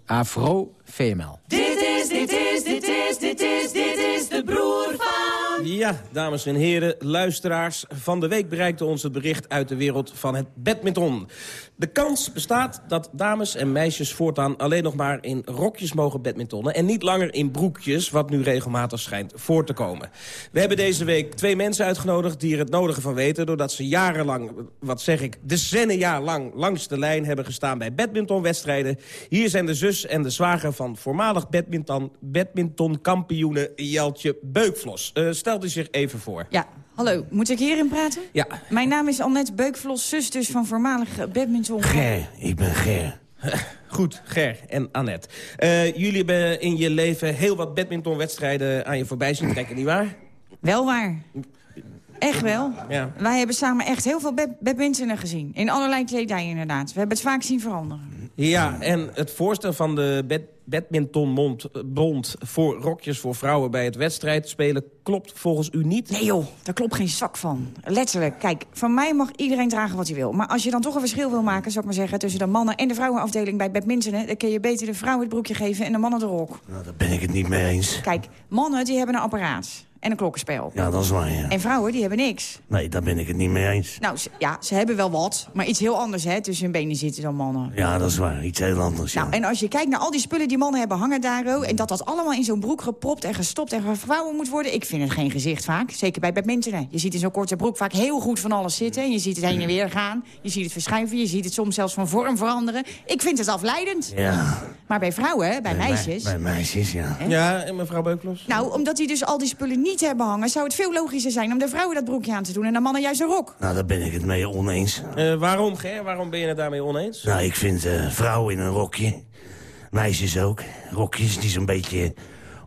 S9: AfroVML.
S11: Dit is, dit is, dit is, dit is, dit is de broer van...
S10: Ja, dames en heren, luisteraars. Van de week bereikte ons het bericht uit de wereld van het badminton. De kans bestaat dat dames en meisjes voortaan alleen nog maar in rokjes mogen badmintonnen... en niet langer in broekjes, wat nu regelmatig schijnt voor te komen. We hebben deze week twee mensen uitgenodigd die er het nodige van weten... doordat ze jarenlang, wat zeg ik, decennia lang langs de lijn hebben gestaan bij badmintonwedstrijden. Hier zijn de zus en de zwager van voormalig badminton, badmintonkampioene Jeltje Beukvlos. Uh, stelt u zich even voor.
S19: Ja, hallo. Moet ik hierin praten?
S10: Ja.
S19: Mijn naam is Annette Beukvlos, zus dus van voormalig badminton...
S10: Ger, ik ben Ger. Goed, Ger en Annette. Uh, jullie hebben in je leven heel wat badmintonwedstrijden aan je voorbij zien trekken, nietwaar?
S19: Wel waar. Echt wel.
S10: Ja.
S19: Wij hebben samen echt heel veel bad badmintonnen gezien. In allerlei kledij inderdaad. We hebben het vaak zien veranderen.
S10: Ja, en het voorstel van de bad badmintonbond bond voor rokjes voor vrouwen bij het wedstrijd spelen klopt volgens u niet?
S19: Nee joh, daar klopt geen zak van. Letterlijk, kijk, van mij mag iedereen dragen wat hij wil. Maar als je dan toch een verschil wil maken, zou ik maar zeggen... tussen de mannen- en de vrouwenafdeling bij badminton... dan kun je beter de vrouwen het broekje geven en de mannen de rok.
S20: Nou, daar ben ik het niet mee eens.
S19: Kijk, mannen die hebben een apparaat en een klokkenspel.
S20: Ja, dat is waar, ja.
S19: En vrouwen die hebben niks.
S20: Nee, daar ben ik het niet mee eens.
S19: Nou, ze- ja, ze hebben wel wat, maar iets heel anders hè, tussen hun benen zitten dan mannen.
S20: Ja, dat is waar. Iets heel anders, ja.
S19: Nou, en als je kijkt naar al die spullen die mannen hebben hangen daar... oh, en dat dat allemaal in zo'n broek gepropt en gestopt en gevouwen moet worden... ik vind het geen gezicht vaak, zeker bij badmintonen. Je ziet in zo'n korte broek vaak heel goed van alles zitten... en je ziet het heen en weer gaan, je ziet het verschuiven... je ziet het soms zelfs van vorm veranderen. Ik vind het afleidend.
S20: Ja.
S19: Maar bij vrouwen, bij meisjes...
S20: Bij, meisjes, ja.
S10: Ja, en mevrouw Beuklos?
S19: Nou, omdat die dus al die spullen niet hebben hangen... zou het veel logischer zijn om de vrouwen dat broekje aan te doen... en de mannen juist een rok.
S20: Nou, daar ben ik het mee oneens.
S10: Eh, waarom, Ger? Waarom ben je het daarmee oneens?
S20: Nou, ik vind eh, vrouwen in een rokje, meisjes ook, rokjes die zo'n beetje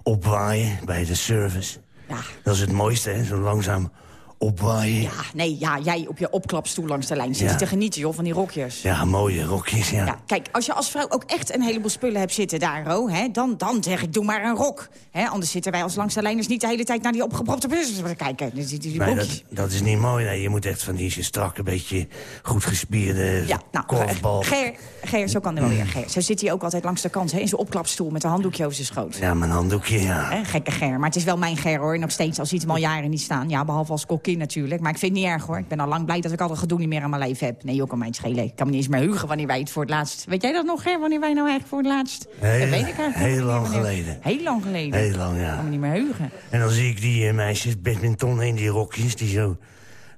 S20: opwaaien bij de service.
S19: Ja.
S20: Dat is het mooiste, hè, zo langzaam opwaaien. Ja,
S19: nee, ja, jij op je opklapstoel langs de lijn zit
S20: Ja.
S19: te genieten, joh, van die rokjes.
S20: mooie rokjes, ja.
S19: Ja, kijk, als je als vrouw ook echt een heleboel spullen hebt zitten daar, oh, hè, dan, dan zeg ik, doe maar een rok. Hè, anders zitten wij als langs de lijners niet de hele tijd naar die opgepropte bussen te kijken. Die, die, die
S20: Nee, dat, dat is niet mooi. Nee, je moet echt van die strakke, beetje goed gespierde
S19: Ja, nou,
S20: korfbal.
S19: Ger, Ger, zo kan er wel weer. Ger. Zo zit hij ook altijd langs de kant, hè, in zijn opklapstoel met een handdoekje over zijn schoot.
S20: Ja, mijn handdoekje, ja.
S19: Hè, gekke Ger, maar het is wel mijn Ger, hoor. Nog steeds, al ziet hem al jaren niet staan. Ja, behalve als natuurlijk. Maar ik vind het niet erg, hoor. Ik ben al lang blij dat ik al dat gedoe niet meer aan mijn leven heb. Nee, ook kan mij het schelen. Ik kan me niet eens meer heugen wanneer wij het voor het laatst... Weet jij dat nog, Ger, wanneer wij nou eigenlijk voor het laatst...
S20: Heel-
S19: dat weet ik eigenlijk
S20: heel lang
S19: wanneer.
S20: geleden.
S19: Heel lang geleden.
S20: Heel lang, ja.
S19: Ik kan me niet meer heugen.
S20: En dan zie ik die eh, meisjes badminton in die rokjes... die zo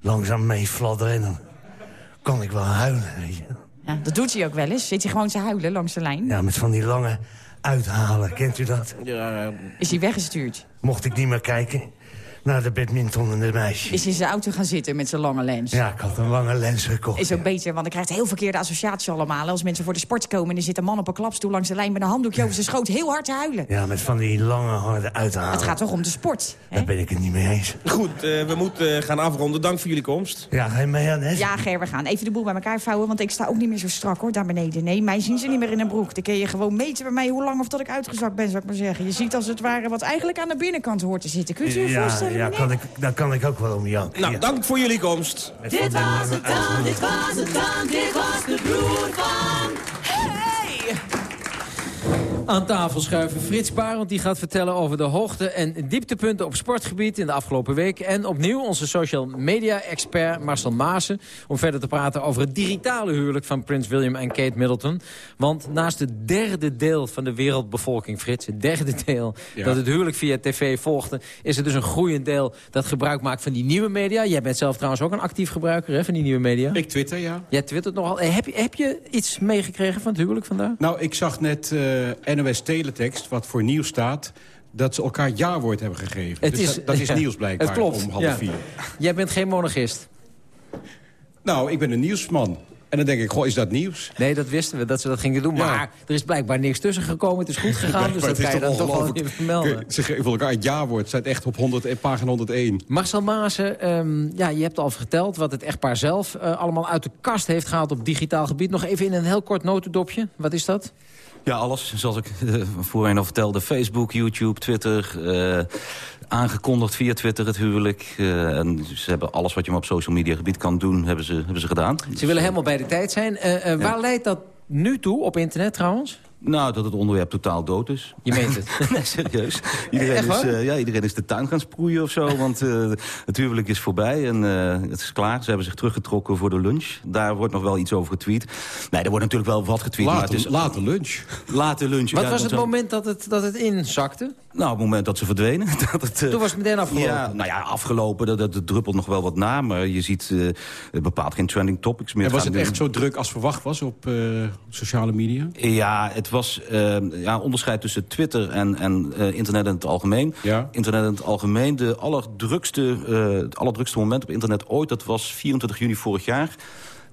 S20: langzaam mee fladderen. En dan kan ik wel huilen, weet je.
S19: Ja, dat doet hij ook wel eens. Zit hij gewoon te huilen langs de lijn?
S20: Ja, met van die lange uithalen. Kent u dat?
S10: Ja,
S19: Is hij weggestuurd?
S20: Mocht ik niet meer kijken naar de badminton en de meisjes.
S19: Is in zijn auto gaan zitten met zijn lange lens?
S20: Ja, ik had een lange lens gekocht.
S19: Is ook beter, want dan krijgt heel verkeerde associatie allemaal. Als mensen voor de sport komen en er zit een man op een klapstoel langs de lijn... met een handdoekje over zijn schoot heel hard te huilen.
S20: Ja, met van die lange, harde uithalen.
S19: Het gaat toch om de sport?
S20: Daar ben ik het niet mee eens.
S10: Goed, eh, we moeten eh, gaan afronden. Dank voor jullie komst.
S20: Ja, ga je mee aan, hè?
S19: Ja, Ger, we gaan even de boel bij elkaar vouwen... want ik sta ook niet meer zo strak, hoor, daar beneden. Nee, mij zien ze niet meer in een broek. Dan kun je gewoon meten bij mij hoe lang of dat ik uitgezakt ben, zou ik maar zeggen. Je ziet als het ware wat eigenlijk aan de binnenkant hoort te zitten. Kunt u je
S20: ja,
S19: voorstellen,
S20: ja kan ik, daar kan ik ook wel om janken.
S10: Nou,
S20: Ja.
S10: dank voor jullie komst.
S11: Dit was het dan, dit was het dan, dit was de broer van...
S9: Aan tafel schuiven Frits Barend. Die gaat vertellen over de hoogte- en dieptepunten op sportgebied in de afgelopen week. En opnieuw onze social media-expert Marcel Maassen. Om verder te praten over het digitale huwelijk van Prins William en Kate Middleton. Want naast het derde deel van de wereldbevolking, Frits, het derde deel...
S15: Ja.
S9: dat het huwelijk via tv volgde, is er dus een groeiend deel... dat gebruik maakt van die nieuwe media. Jij bent zelf trouwens ook een actief gebruiker hè, van die nieuwe media.
S15: Ik twitter, ja.
S9: Jij twittert nogal. Eh, Heb je, heb je iets meegekregen van het huwelijk vandaag?
S15: Nou, ik zag net eh, NOS Teletext, wat voor nieuws staat... dat ze elkaar jaarwoord hebben gegeven. dus dat, dat is nieuws blijkbaar
S9: het klopt,
S15: om half
S9: ja.
S15: vier.
S9: Jij bent geen monarchist.
S15: Nou, ik ben een nieuwsman. En dan denk ik, goh, is dat nieuws?
S9: Nee, dat wisten we, dat ze dat gingen doen.
S15: Ja.
S9: Maar er is blijkbaar niks tussen gekomen. Het is goed gegaan, dus dat kan je dan toch wel even vermelden.
S15: Ze geven elkaar het jaarwoord. Het staat echt op 100, eh, pagina 101.
S9: Marcel Maassen, ehm, ja, je hebt al verteld wat het echtpaar zelf eh, allemaal uit de kast heeft gehaald op digitaal gebied. Nog even in een heel kort notendopje. Wat is dat?
S21: Ja, alles. Zoals ik eh, voorheen al vertelde. Facebook, YouTube, Twitter. eh, aangekondigd via Twitter het huwelijk. eh, en ze hebben alles wat je maar op social media gebied kan doen, hebben ze, hebben ze gedaan.
S9: Ze willen helemaal bij de tijd zijn. Waar leidt dat nu toe op internet trouwens?
S21: Nou, dat het onderwerp totaal dood is.
S9: Je meent het?
S21: nee, serieus. Iedereen
S9: Echt
S21: is, eh, ja, iedereen is de tuin gaan sproeien of zo. Want eh, het huwelijk is voorbij en eh, het is klaar. Ze hebben zich teruggetrokken voor de lunch. Daar wordt nog wel iets over getweet. Nee, er wordt natuurlijk wel wat getweet. maar
S15: Later,
S21: het is
S15: later lunch.
S21: Later lunch.
S9: Wat
S21: ja,
S9: was het
S21: zo-
S9: moment dat het, dat het inzakte?
S21: Nou, op het moment dat ze verdwenen. Dat het, eh,
S9: Toen was het meteen afgelopen.
S21: Ja, nou ja, afgelopen. Dat, dat, dat druppelt nog wel wat na. Maar je ziet eh, het bepaalt geen trending topics meer.
S15: En was het echt zo druk als verwacht was op eh, sociale media?
S21: Ja, het was eh, ja, onderscheid tussen Twitter en, en eh, internet in het algemeen. Internet in het algemeen. De allerdrukste, eh, het allerdrukste moment op internet ooit, dat was 24 juni vorig jaar.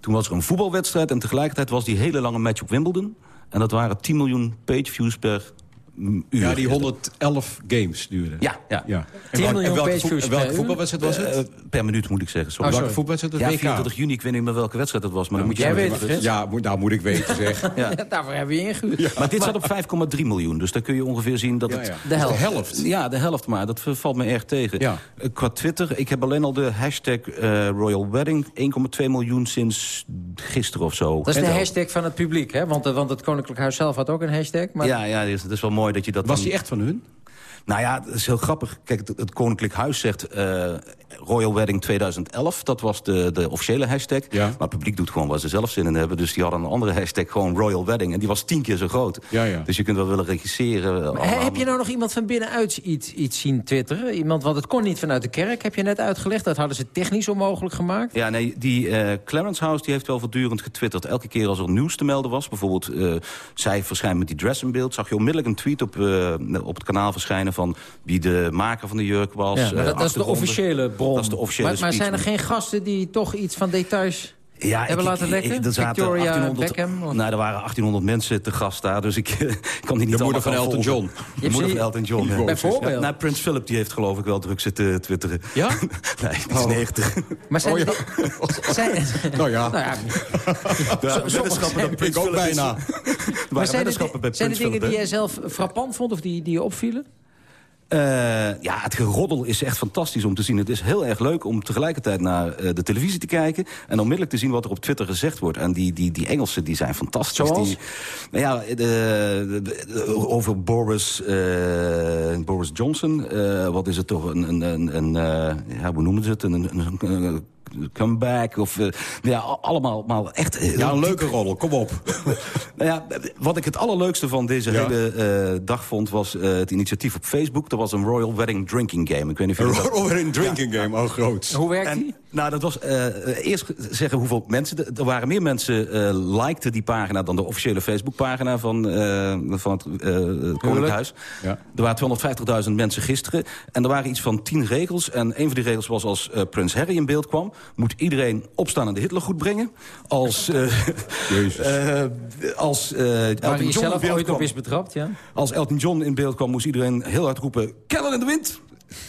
S21: Toen was er een voetbalwedstrijd en tegelijkertijd was die hele lange match op Wimbledon. En dat waren 10 miljoen pageviews per uur.
S22: Ja, die 111 games duurden.
S21: Ja, ja.
S22: ja.
S21: 10
S22: En
S21: miljoen
S22: welke, welke voetbalwedstrijd was het?
S21: Eh, per minuut moet ik zeggen. Sorry.
S22: Oh, welke voetbalwedstrijd? Het
S21: Ja,
S22: WK?
S21: 24 juni, ik weet niet meer welke wedstrijd het was. Maar dan moet je
S9: Jij Frits?
S22: Ja, moet, nou moet ik weten, zeg.
S21: Ja.
S9: Daarvoor hebben we je ingehuurd.
S21: Maar dit zat op 5,3 miljoen. Dus dan kun je ongeveer zien dat
S22: Ja,
S21: het...
S22: ja. De helft. De helft.
S21: Ja, de helft maar. Dat valt me erg tegen. Eh, Qua Twitter, ik heb alleen al de hashtag eh, Royal Wedding. 1,2 miljoen sinds gisteren of zo.
S9: Dat is de hashtag van het publiek, hè? Want, eh, want het Koninklijk Huis zelf had ook een hashtag. Maar...
S21: Ja, ja, het is wel mooi dat je dat...
S22: Was
S21: dan-
S22: die echt van hun?
S21: Nou ja, het is heel grappig. Kijk, het, het Koninklijk Huis zegt eh, Royal Wedding 2011. Dat was de, de officiële hashtag. Maar het publiek doet gewoon waar ze zelf zin in hebben. Dus die hadden een andere hashtag, gewoon Royal Wedding. En die was tien keer zo groot.
S22: Ja, ja.
S21: Dus je kunt wel willen regisseren.
S9: Maar heb je nou nog iemand van binnenuit iets, iets zien twitteren? Iemand, want het kon niet vanuit de kerk, heb je net uitgelegd. Dat hadden ze technisch onmogelijk gemaakt.
S21: Ja, nee, die eh, Clarence House die heeft wel voortdurend getwitterd. Elke keer als er nieuws te melden was. Bijvoorbeeld, eh, zij verschijnt met die dress in beeld. Zag je onmiddellijk een tweet op, op het kanaal verschijnen... van wie de maker van de jurk was.
S9: Ja, maar
S21: eh,
S9: dat, dat is de officiële bron.
S21: Dat is de officiële
S9: maar, maar zijn er geen gasten die toch iets van details
S21: Ja,
S9: hebben
S21: ik-
S9: laten lekken?
S21: ik- er zaten
S9: Victoria
S21: 1800
S9: Beckham? of-
S21: Nou, er waren 1800 mensen te gast daar, dus ik kan die niet
S22: De moeder van Elton John.
S21: De moeder van Elton John.
S22: Ja, bijvoorbeeld.
S21: Ja, nou, Prins Philip die heeft geloof ik wel druk zitten twitteren.
S22: Ja?
S21: nee, die is 90.
S9: Maar zijn
S21: Oh, ja.
S9: zijn,
S22: Nou ja.
S9: Nou ja,
S21: weddenschappen dat Prins Philip
S22: bijna.
S9: Maar zijn er,
S21: bij
S9: zijn er dingen die jij zelf frappant vond of die, die je opvielen?
S21: Eh, ja, het geroddel is echt fantastisch om te zien. Het is heel erg leuk om tegelijkertijd naar eh, de televisie te kijken... en onmiddellijk te zien wat er op Twitter gezegd wordt. En die, die, die Engelsen die zijn fantastisch.
S9: Zoals?
S21: Die, nou ja, de, de- de- over Boris, eh, Boris Johnson. eh, wat is het toch? Een, een, een, een eh, ja, hoe noemen ze het? Een, een, een- een comeback of eh, ja, allemaal maar echt heel
S22: Ja, een leuke roddel, kom op.
S21: Nou ja, wat ik het allerleukste van deze
S22: Ja.
S21: hele eh, dag vond... was eh, het initiatief op Facebook. Er was een Royal Wedding Drinking Game. Ik weet niet of
S22: Een
S21: dat-
S22: roddel in drinking game, oh groot.
S9: Hoe werkt
S21: En,
S9: die?
S21: Nou, dat was eh, eerst zeggen hoeveel mensen... Er waren meer mensen eh likten die pagina dan de officiële Facebookpagina van, eh, van het eh, het Koninklijk Huis.
S22: Ja.
S21: Er waren 250.000 mensen gisteren. En er waren iets van 10 regels. En een van die regels was als eh, Prins Harry in beeld kwam... moet iedereen opstaan en de Hitler goed brengen. Als, eh, eh, als eh, Elton
S9: je
S21: John in
S9: zelf
S21: beeld
S9: ooit
S21: kwam...
S9: op is betrapt, ja?
S21: Als Elton John in beeld kwam, moest iedereen heel hard roepen... Keller in de wind!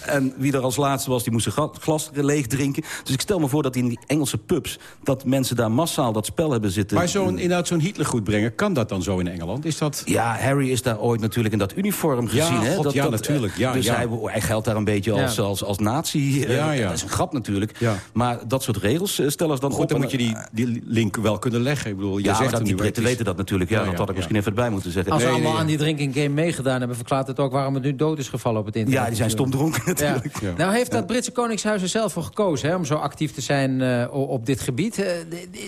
S21: En wie er als laatste was, die moest zijn glas leeg drinken. Dus ik stel me voor dat in die Engelse pubs... dat mensen daar massaal dat spel hebben zitten.
S22: Maar zo'n, inderdaad zo'n Hitler goed brengen, kan dat dan zo in Engeland? Is dat...
S21: Ja, Harry is daar ooit natuurlijk in dat uniform
S22: Ja,
S21: gezien. hè?
S22: God,
S21: dat,
S22: ja,
S21: dat,
S22: natuurlijk. Ja,
S21: dus
S22: ja.
S21: Hij, hij geldt daar een beetje als,
S9: Ja.
S21: als, als nazi. eh,
S22: Ja, ja.
S21: Dat is een grap natuurlijk.
S22: Ja.
S21: Maar dat soort regels eh, stellen ze dan
S22: Goed,
S21: op.
S22: dan moet je die, die link wel kunnen leggen. Ik bedoel, je
S21: Ja,
S22: zegt
S21: dat die
S22: nu,
S21: Britten weten dat natuurlijk. Ja,
S22: Ja,
S21: dat
S22: ja,
S21: had ik
S22: ja.
S21: misschien even erbij moeten zeggen.
S9: Als ze
S22: Nee,
S9: allemaal
S22: nee,
S9: aan die drinking game meegedaan hebben... verklaart het ook waarom het nu dood is gevallen op het internet.
S21: Ja, die zijn stom dronken natuurlijk.
S9: Ja. Nou heeft dat Britse Koningshuis er zelf voor gekozen... Hè, om zo actief te zijn eh, op dit gebied. Eh,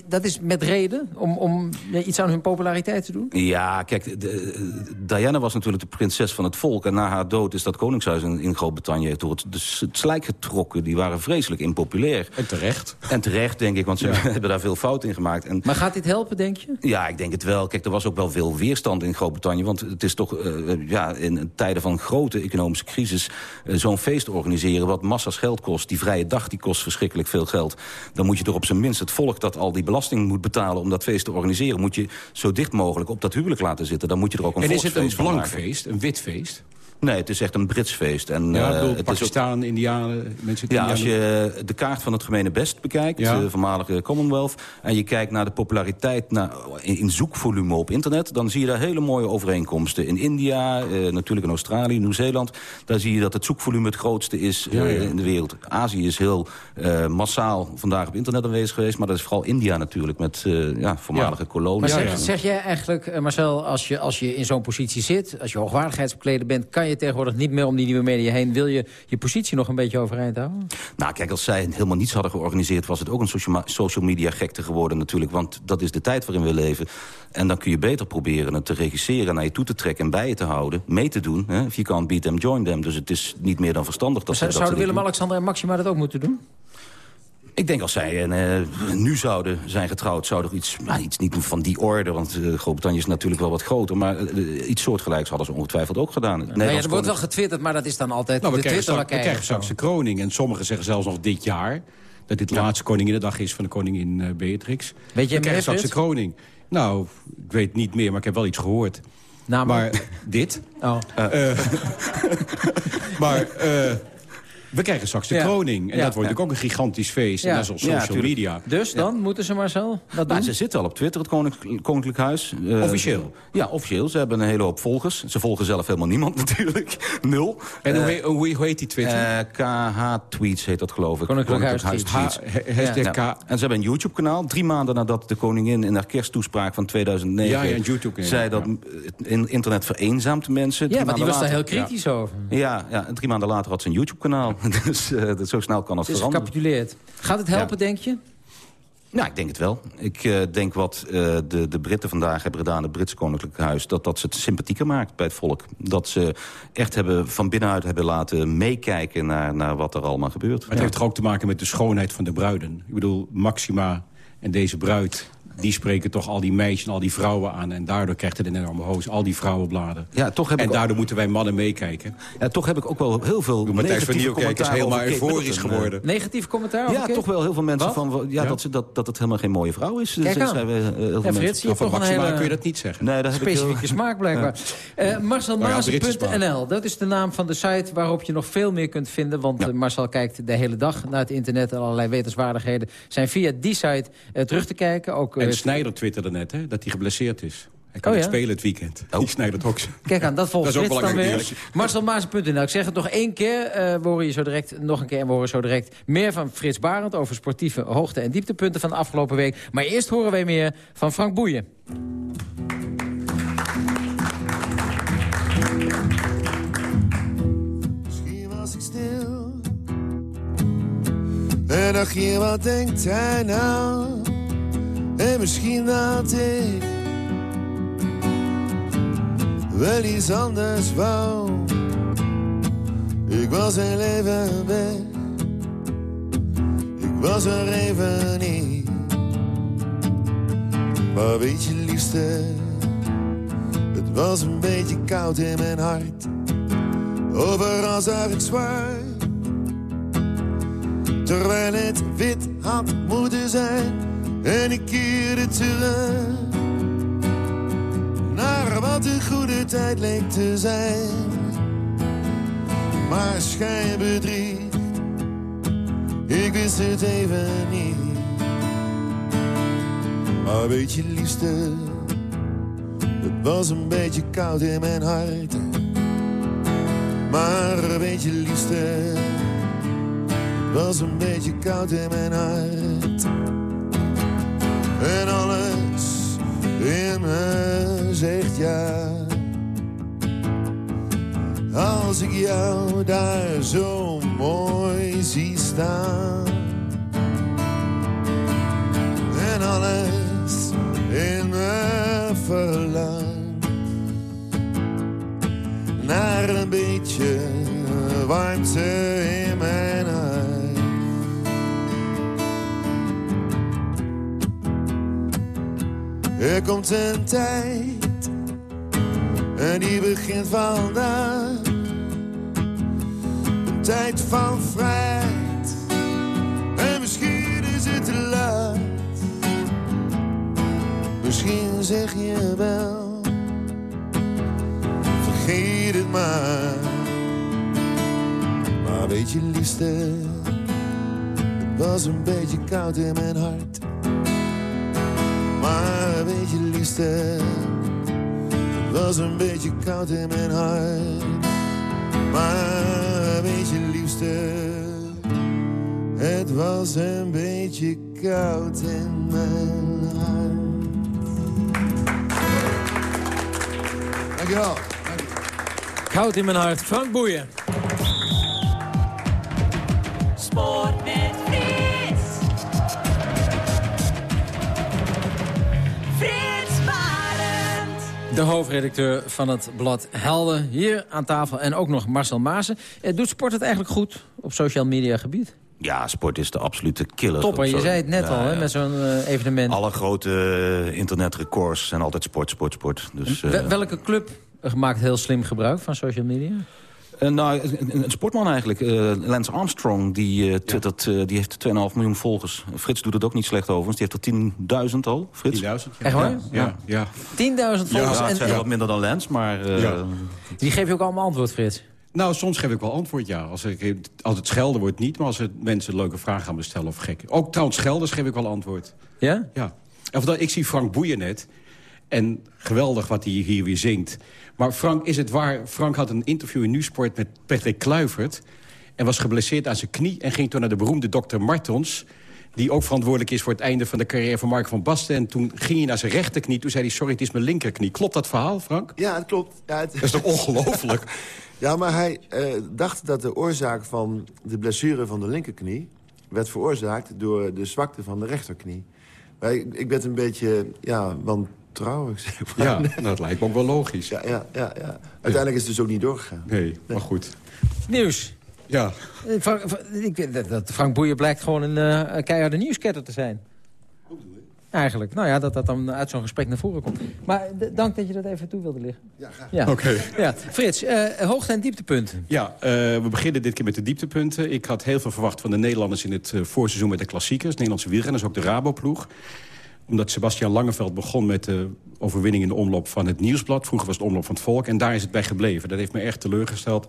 S9: dat is met reden om, om ja, iets aan hun populariteit te doen?
S21: Ja, kijk, de, Diana was natuurlijk de prinses van het volk. En na haar dood is dat koningshuis in, in Groot-Brittannië door het, dus het slijk getrokken. Die waren vreselijk impopulair.
S22: En terecht.
S21: En terecht, denk ik, want ze hebben daar veel fout in gemaakt. En,
S9: Maar gaat dit helpen, denk je?
S21: ja, ik denk het wel. Kijk, er was ook wel veel weerstand in Groot-Brittannië. Want het is toch eh, ja, in tijden van grote economische crisis... eh, zo'n feest organiseren wat massa's geld kost. Die vrije dag die kost verschrikkelijk veel geld. Dan moet je toch op zijn minst het volk dat al die belasting moet betalen... om dat feest te organiseren, moet je zo dicht mogelijk op dat huwelijk laten zitten. Dan moet je er ook een
S22: En is het een blank feest, een wit feest?
S21: Nee, het is echt een Brits feest. En,
S22: Ja,
S21: eh,
S22: ik bedoel,
S21: het is ook-
S22: Pakistan, Indianen, mensen
S21: ja, als je de kaart van het gemene best bekijkt,
S22: Ja.
S21: de voormalige Commonwealth... en je kijkt naar de populariteit naar, in, in zoekvolume op internet... dan zie je daar hele mooie overeenkomsten. In India, eh, natuurlijk in Australië, Nieuw-Zeeland... daar zie je dat het zoekvolume het grootste is
S22: Ja,
S21: eh,
S22: ja.
S21: in de wereld. Azië is heel eh, massaal vandaag op internet aanwezig geweest... maar dat is vooral India natuurlijk, met eh, ja, voormalige koloniën.
S9: Maar zeg, zeg jij eigenlijk, eh, Marcel, als je, als je in zo'n positie zit... als je hoogwaardigheidsbekleder bent... kan je tegenwoordig niet meer om die nieuwe media heen... wil je je positie nog een beetje overeind houden?
S21: Nou, kijk, als zij helemaal niets hadden georganiseerd... was het ook een social, media gekte geworden natuurlijk. Want dat is de tijd waarin we leven. En dan kun je beter proberen het te regisseren... naar je toe te trekken en bij je te houden. Mee te doen. Hè? If you can't beat them, join them. Dus het is niet meer dan verstandig dat ze dat
S9: Zouden Willem-Alexander en Maxima dat ook moeten doen?
S21: Ik denk als zij eh, nu zouden zijn getrouwd... zou er iets, nou, iets niet van die orde... want eh, Groot-Brittannië is natuurlijk wel wat groter... maar eh, iets soortgelijks hadden ze ongetwijfeld ook gedaan. Het
S9: Nou ja,
S21: Nederlands
S9: er wordt wel getwitterd, maar dat is dan altijd
S22: Nou, we
S9: de Twitter-lakij.
S22: krijgen straks de kroning. En sommigen zeggen zelfs nog dit jaar... dat dit de laatste koninginnedag is van de koningin eh, Beatrix.
S9: Weet je
S22: we krijgen straks de kroning. Nou, ik weet niet meer, maar ik heb wel iets gehoord.
S9: Namelijk?
S22: Maar dit.
S9: Oh.
S22: Maar eh, we krijgen straks de
S9: Ja.
S22: kroning. En
S9: Ja.
S22: dat wordt natuurlijk ook een gigantisch feest. En dat is op social media.
S9: Dus dan moeten ze Marcel dat
S21: Nou,
S9: doen?
S21: ze zitten al op Twitter, het Koninklijk, Koninklijk Huis. Eh,
S22: Officieel?
S21: Ja, officieel. Ze hebben een hele hoop volgers. Ze volgen zelf helemaal niemand natuurlijk. Nul.
S22: En hoe,
S21: Eh,
S22: heet- hoe, hoe heet die Twitter?
S21: eh, KH-tweets heet dat geloof ik.
S9: Koninklijk Huis
S21: Tweets.
S22: Ha- ha- hashtag
S21: Ja.
S22: K.
S21: En ze hebben een YouTube-kanaal. Drie maanden nadat de koningin in haar kersttoespraak van 2009...
S22: Ja, ja, een YouTube-kanaal,
S21: zei dat internet vereenzaamt mensen. Drie
S9: Ja, maar die was daar heel kritisch over.
S21: Ja, ja, en drie maanden later had ze een YouTube-kanaal. dus eh, dat- zo snel kan het
S9: Het is
S21: veranderen.
S9: gecapituleerd. Gaat het helpen, denk je?
S21: Nou, ik denk het wel. Ik eh, denk wat eh, de, de Britten vandaag hebben gedaan, het Britse Koninklijk Huis... dat dat ze het sympathieker maakt bij het volk. Dat ze echt hebben, van binnenuit hebben laten meekijken naar, naar wat er allemaal gebeurt.
S22: Maar het heeft toch ook te maken met de schoonheid van de bruiden. Ik bedoel, Maxima en deze bruid... die spreken toch al die meisjes en al die vrouwen aan. En daardoor krijgt het een enorme hoos. Al die vrouwenbladen.
S21: Ja, toch heb
S22: en
S21: ik
S22: daardoor moeten wij mannen meekijken.
S21: Ja, toch heb ik ook wel heel veel
S22: Matthijs van Nieuwkerk is
S21: commentaar
S22: helemaal euforisch
S21: Middleton, eh.
S22: geworden.
S9: Negatief commentaar?
S21: Ja, toch wel heel veel mensen
S9: Wat?
S21: van... Ja,
S22: Ja?
S21: Dat, ze, dat, dat het helemaal geen mooie vrouw is.
S9: Kijk
S21: Ze-
S9: aan.
S21: schrijven, eh, heel veel.
S9: Frits, je
S22: Van Maxima
S9: hele
S22: kun je dat niet zeggen.
S21: Nee, dat
S9: specifieke
S21: heel-
S9: smaak blijkbaar. Eh
S22: ja,
S9: Marcelmaas.nl, dat is de naam van de site waarop je nog veel meer kunt vinden. Want Marcel kijkt de hele dag naar het internet en allerlei wetenswaardigheden zijn via die site terug te kijken. Ook,
S22: En Snijder twitterde net hè, dat hij geblesseerd is. Hij kan
S9: Oh,
S22: niet
S9: ja?
S22: spelen het weekend. Die Snijder ook.
S9: Kijk aan, dat volgt
S22: Dat is ook
S9: Frits dan
S22: belangrijk
S9: weer. Marcelmaas.nl. Ik zeg het nog één keer. eh we horen je zo direct, nog een keer en we horen zo direct meer van Frits Barend... over sportieve hoogte- en dieptepunten van de afgelopen week. Maar eerst horen wij meer van Frank Boeien.
S17: Misschien was ik stil. En dacht je, wat denkt hij nou? En misschien dat ik wel iets anders wou. Ik was heel even weg. Ik was er even niet. Maar weet je, liefste, het was een beetje koud in mijn hart. Overal zag ik zwart. Terwijl het wit had moeten zijn. En ik keerde terug. Naar wat een goede tijd leek te zijn. Maar schijn bedriegt. Ik wist het even niet. Maar weet je liefste. Het was een beetje koud in mijn hart. Maar weet je liefste, het was een beetje koud in mijn hart. En alles in me zegt ja. Als ik jou daar zo mooi zie staan. En alles in me verlangt naar een beetje warmte Er komt een tijd en die begint vandaag. Een tijd van vrijheid en misschien is het te laat. Misschien zeg je wel vergeet het maar. Maar weet je, liefste, het was een beetje koud in mijn hart. Maar weet je, liefste, het was een beetje koud in mijn hart. Maar weet je, liefste, het was een beetje koud in mijn hart. Dankjewel.
S9: Koud in mijn hart, Frank Boeien. De hoofdredacteur van het blad Helden, hier aan tafel. En ook nog Marcel Maasen. Eh, Doet sport het eigenlijk goed op social media gebied?
S21: Ja, sport is de absolute killer.
S9: Topper, je zei het net
S21: Ja,
S9: al, hè,
S21: ja.
S9: met zo'n eh, evenement.
S21: Alle grote eh, internetrecords zijn altijd sport, sport, sport. Dus,
S9: Wel- welke club maakt heel slim gebruik van social media?
S21: Eh, nou, een, een sportman eigenlijk. Eh, Lance Armstrong, die, eh, twittert, eh, die heeft 2,5 miljoen volgers. Frits doet het ook niet slecht overigens. Die heeft er 10.000 al, Frits.
S22: 10.000, ja.
S9: Echt waar?
S22: Ja, ja. ja.
S9: 10.000 volgers.
S21: Ja, het
S9: en,
S21: zijn wat minder dan Lance, maar... eh,
S22: Ja.
S9: die geef je ook allemaal antwoord, Frits.
S22: Nou, soms geef ik wel antwoord, ja. Als, ik, als het schelden wordt niet, maar als het mensen leuke vragen gaan bestellen of gek. Ook trouwens schelders geef ik wel antwoord.
S9: Ja?
S22: Ja. Of dat, ik zie Frank Boeien net. En geweldig wat hij hier weer zingt. Maar Frank, is het waar? Frank had een interview in Nieuwsport met Patrick Kluivert... en was geblesseerd aan zijn knie... en ging toen naar de beroemde dokter Martons... die ook verantwoordelijk is voor het einde van de carrière van Mark van Basten. En toen ging hij naar zijn rechterknie. Toen zei hij, sorry, het is mijn linkerknie. Klopt dat verhaal, Frank?
S17: Ja, het klopt. Ja, het...
S22: Dat is toch ongelooflijk?
S17: ja, maar hij eh, dacht dat de oorzaak van de blessure van de linkerknie... werd veroorzaakt door de zwakte van de rechterknie. Maar ik, ik ben een beetje, ja, zeg maar.
S22: Ja, nou, dat lijkt me ook wel logisch.
S17: Ja, ja, ja, ja. Uiteindelijk is het dus ook niet doorgegaan.
S22: Nee, maar goed.
S9: Nieuws.
S22: Ja.
S9: Eh, Frank, ik, dat, dat Frank Boeien blijkt gewoon een eh, keiharde nieuwsketter te zijn. Eigenlijk. Nou ja, dat dat dan uit zo'n gesprek naar voren komt. Maar dank dat je dat even toe wilde liggen.
S17: Ja, graag.
S9: Ja.
S22: Oké.
S9: Ja. Frits, eh, hoogte- en dieptepunten.
S22: Ja, eh, we beginnen dit keer met de dieptepunten. Ik had heel veel verwacht van de Nederlanders in het voorseizoen met de klassiekers. Nederlandse wielrenners, ook de Rabo-ploeg. Omdat Sebastian Langeveld begon met de overwinning in de omloop van het Nieuwsblad. Vroeger was het omloop van het Volk. En daar is het bij gebleven. Dat heeft me echt teleurgesteld.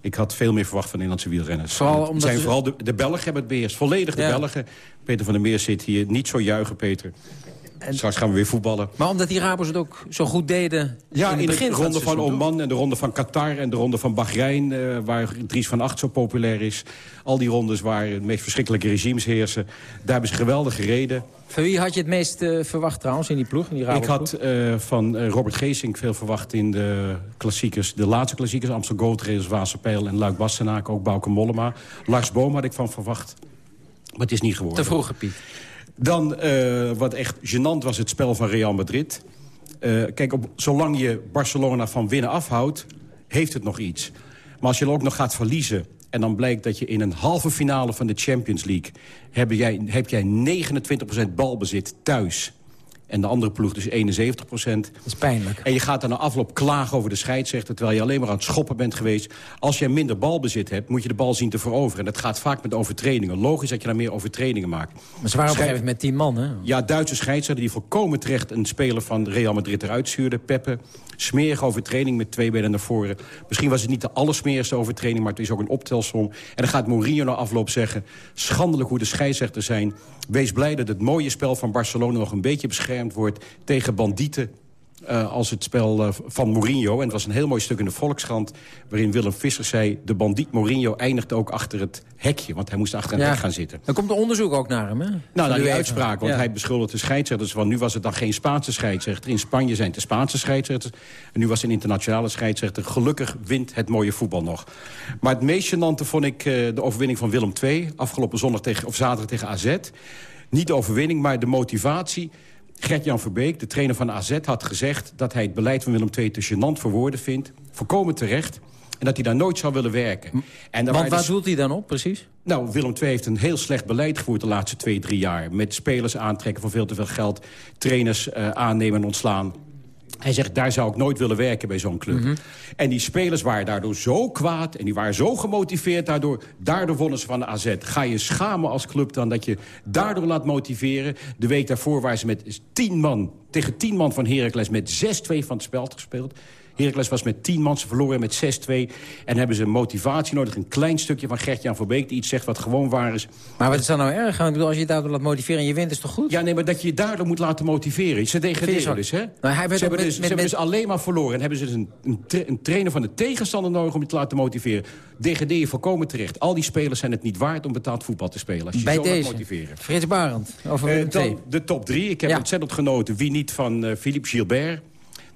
S22: Ik had veel meer verwacht van Nederlandse wielrenners.
S9: Vooral omdat
S22: zijn vooral de, de Belgen hebben het beheerst. Volledig de
S9: Ja.
S22: Belgen. Peter van der Meer zit hier. Niet zo juichen, Peter. Straks gaan we weer voetballen.
S9: Maar omdat die Rabos het ook zo goed deden
S22: Ja,
S9: in
S22: in,
S9: het begin
S22: de
S9: van het
S22: ronde van Oman en de ronde van Qatar en de ronde van Bahrein... eh, waar Dries van Acht zo populair is. Al die rondes waar de meest verschrikkelijke regimes heersen. Daar hebben ze geweldig gereden.
S9: Van wie had je het meest eh, verwacht trouwens in die ploeg? In die
S22: Ik had eh, van eh, Robert Geesink veel verwacht in de klassiekers. De laatste klassiekers, Amstel Gold Race, Waalse en Luik Bastenaak. Ook Bauke Mollema. Lars Boom had ik van verwacht. Maar het is niet geworden.
S9: Te vroeg, Piet.
S22: Dan, wat echt gênant was, het spel van Real Madrid. Kijk, op, zolang je Barcelona van winnen afhoudt, heeft het nog iets. Maar als je ook nog gaat verliezen... en dan blijkt dat je in een halve finale van de Champions League... heb jij, heb jij 29% balbezit thuis... En de andere ploeg dus 71 procent. Dat
S9: is pijnlijk.
S22: En je gaat dan na afloop klagen over de scheidsrechter... terwijl je alleen maar aan het schoppen bent geweest. Als je minder balbezit hebt, moet je de bal zien te veroveren. En dat gaat vaak met overtredingen. Logisch dat je dan meer overtredingen maakt.
S9: Maar ze waren op een gegeven moment met tien man, hè?
S22: Ja, Duitse scheidsrechter die volkomen terecht een speler van Real Madrid eruit stuurde. Peppe, smerige overtreding met twee benen naar voren. Misschien was het niet de allersmerigste overtreding, maar het is ook een optelsom. En dan gaat Mourinho na afloop zeggen... schandelijk hoe de scheidsrechters zijn. Wees blij dat het mooie spel van Barcelona nog een beetje beschermd wordt... tegen bandieten eh, als het spel eh, van Mourinho. En het was een heel mooi stuk in de Volkskrant... waarin Willem Visser zei... de bandiet Mourinho eindigt ook achter het hekje. Want hij moest achter een
S9: Ja.
S22: hek gaan zitten.
S9: Er komt een onderzoek ook naar hem, hè?
S22: Nou, naar die uitspraak, want
S9: Ja.
S22: hij beschuldigt de scheidsrechters van... nu was het dan geen Spaanse scheidsrechter. In Spanje zijn het de Spaanse scheidsrechters. En nu was het een internationale scheidsrechter. Gelukkig wint het mooie voetbal nog. Maar het meest gênante vond ik eh, de overwinning van Willem II... afgelopen zondag tegen, of zaterdag tegen AZ. Niet de overwinning, maar de motivatie... Gert-Jan Verbeek, de trainer van AZ, had gezegd... dat hij het beleid van Willem II te gênant voor woorden vindt. Volkomen terecht. En dat hij daar nooit zou willen werken. En
S9: Want waar
S22: dus-
S9: doelt hij dan op, precies?
S22: nou, Willem II heeft een heel slecht beleid gevoerd de laatste twee, drie jaar. Met spelers aantrekken van veel te veel geld. Trainers eh, aannemen en ontslaan. Hij zegt, daar zou ik nooit willen werken bij zo'n club.
S9: Mhm.
S22: En die spelers waren daardoor zo kwaad en die waren zo gemotiveerd daardoor. Daardoor wonnen ze van de AZ. Ga je schamen als club dan dat je daardoor laat motiveren. De week daarvoor waren ze met tien man, tegen tien man van Heracles... met 6-2 van het spel gespeeld. Heracles was met 10 man, ze verloren met 6-2. En hebben ze motivatie nodig. Een klein stukje van Gert-Jan Verbeek die iets zegt wat gewoon waar is.
S9: Maar wat is dan nou erg? bedoel, als je je daardoor laat motiveren en je wint, is toch goed?
S22: Ja, nee, maar dat je je daardoor moet laten motiveren. Ze degraderen
S9: zo?
S22: dus, hè?
S9: Hij werd
S22: ze hebben,
S9: met-
S22: dus, ze hebben
S9: met-
S22: dus alleen maar verloren. En hebben ze dus een, een, tra- een trainer van de tegenstander nodig om je te laten motiveren. Degradeer je volkomen terecht. Al die spelers zijn het niet waard om betaald voetbal te spelen. Als je
S9: Bij
S22: zo
S9: deze.
S22: motiveren.
S9: Frits Barend, over
S22: Eh, dan de top drie. Ik heb
S9: Ja.
S22: ontzettend genoten. Wie niet van eh, Philippe Gilbert.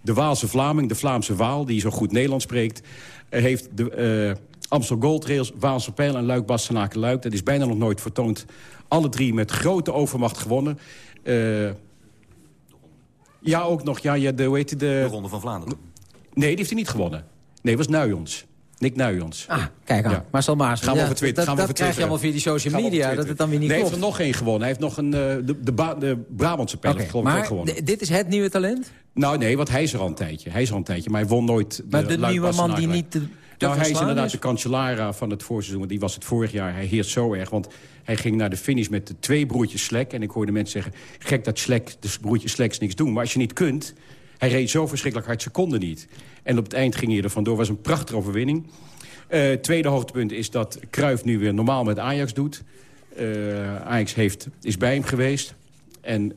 S22: De Waalse Vlaming, de Vlaamse Waal, die zo goed Nederlands spreekt... eh, heeft de eh, Amstel Gold Rails, Waalse Pijl en Luik Bastenaken Luik. Dat is bijna nog nooit vertoond. Alle drie met grote overmacht gewonnen. Eh, ja, ook nog. Ja, ja, de, hoe heet de...
S21: De Ronde van Vlaanderen.
S22: Nee, die heeft hij niet gewonnen. Nee, was Nuyons. Nick Nuyons.
S9: Ah, kijk aan.
S22: Ja.
S9: Marcel Maas.
S22: Gaan we over Twitter.
S9: Dat,
S22: gaan we
S9: dat krijg je allemaal via die social media, dat het dan weer niet
S22: nee,
S9: klopt.
S22: hij heeft er nog één gewonnen. Hij heeft nog een, eh, de, de, Ba- de Brabantse pijl geloof ook
S9: maar
S22: gewonnen.
S9: dit is het nieuwe talent?
S22: Nou nee, want hij is er al een tijdje. Hij is er al een tijdje, maar hij won nooit de
S9: Maar de nieuwe man die niet... de-
S22: Nou, hij is inderdaad
S9: is?
S22: de kanselara van het voorseizoen. want Die was het vorig jaar. Hij heerst zo erg. Want hij ging naar de finish met de twee broertjes Slek. En ik hoorde mensen zeggen... gek dat Slek, de broertjes Sleks niks doen. Maar als je niet kunt... Hij reed zo verschrikkelijk hard, ze konden niet. En op het eind ging hij er vandoor. was een prachtige overwinning. Eh, tweede hoogtepunt is dat Cruijff nu weer normaal met Ajax doet. Eh, Ajax heeft, is bij hem geweest. En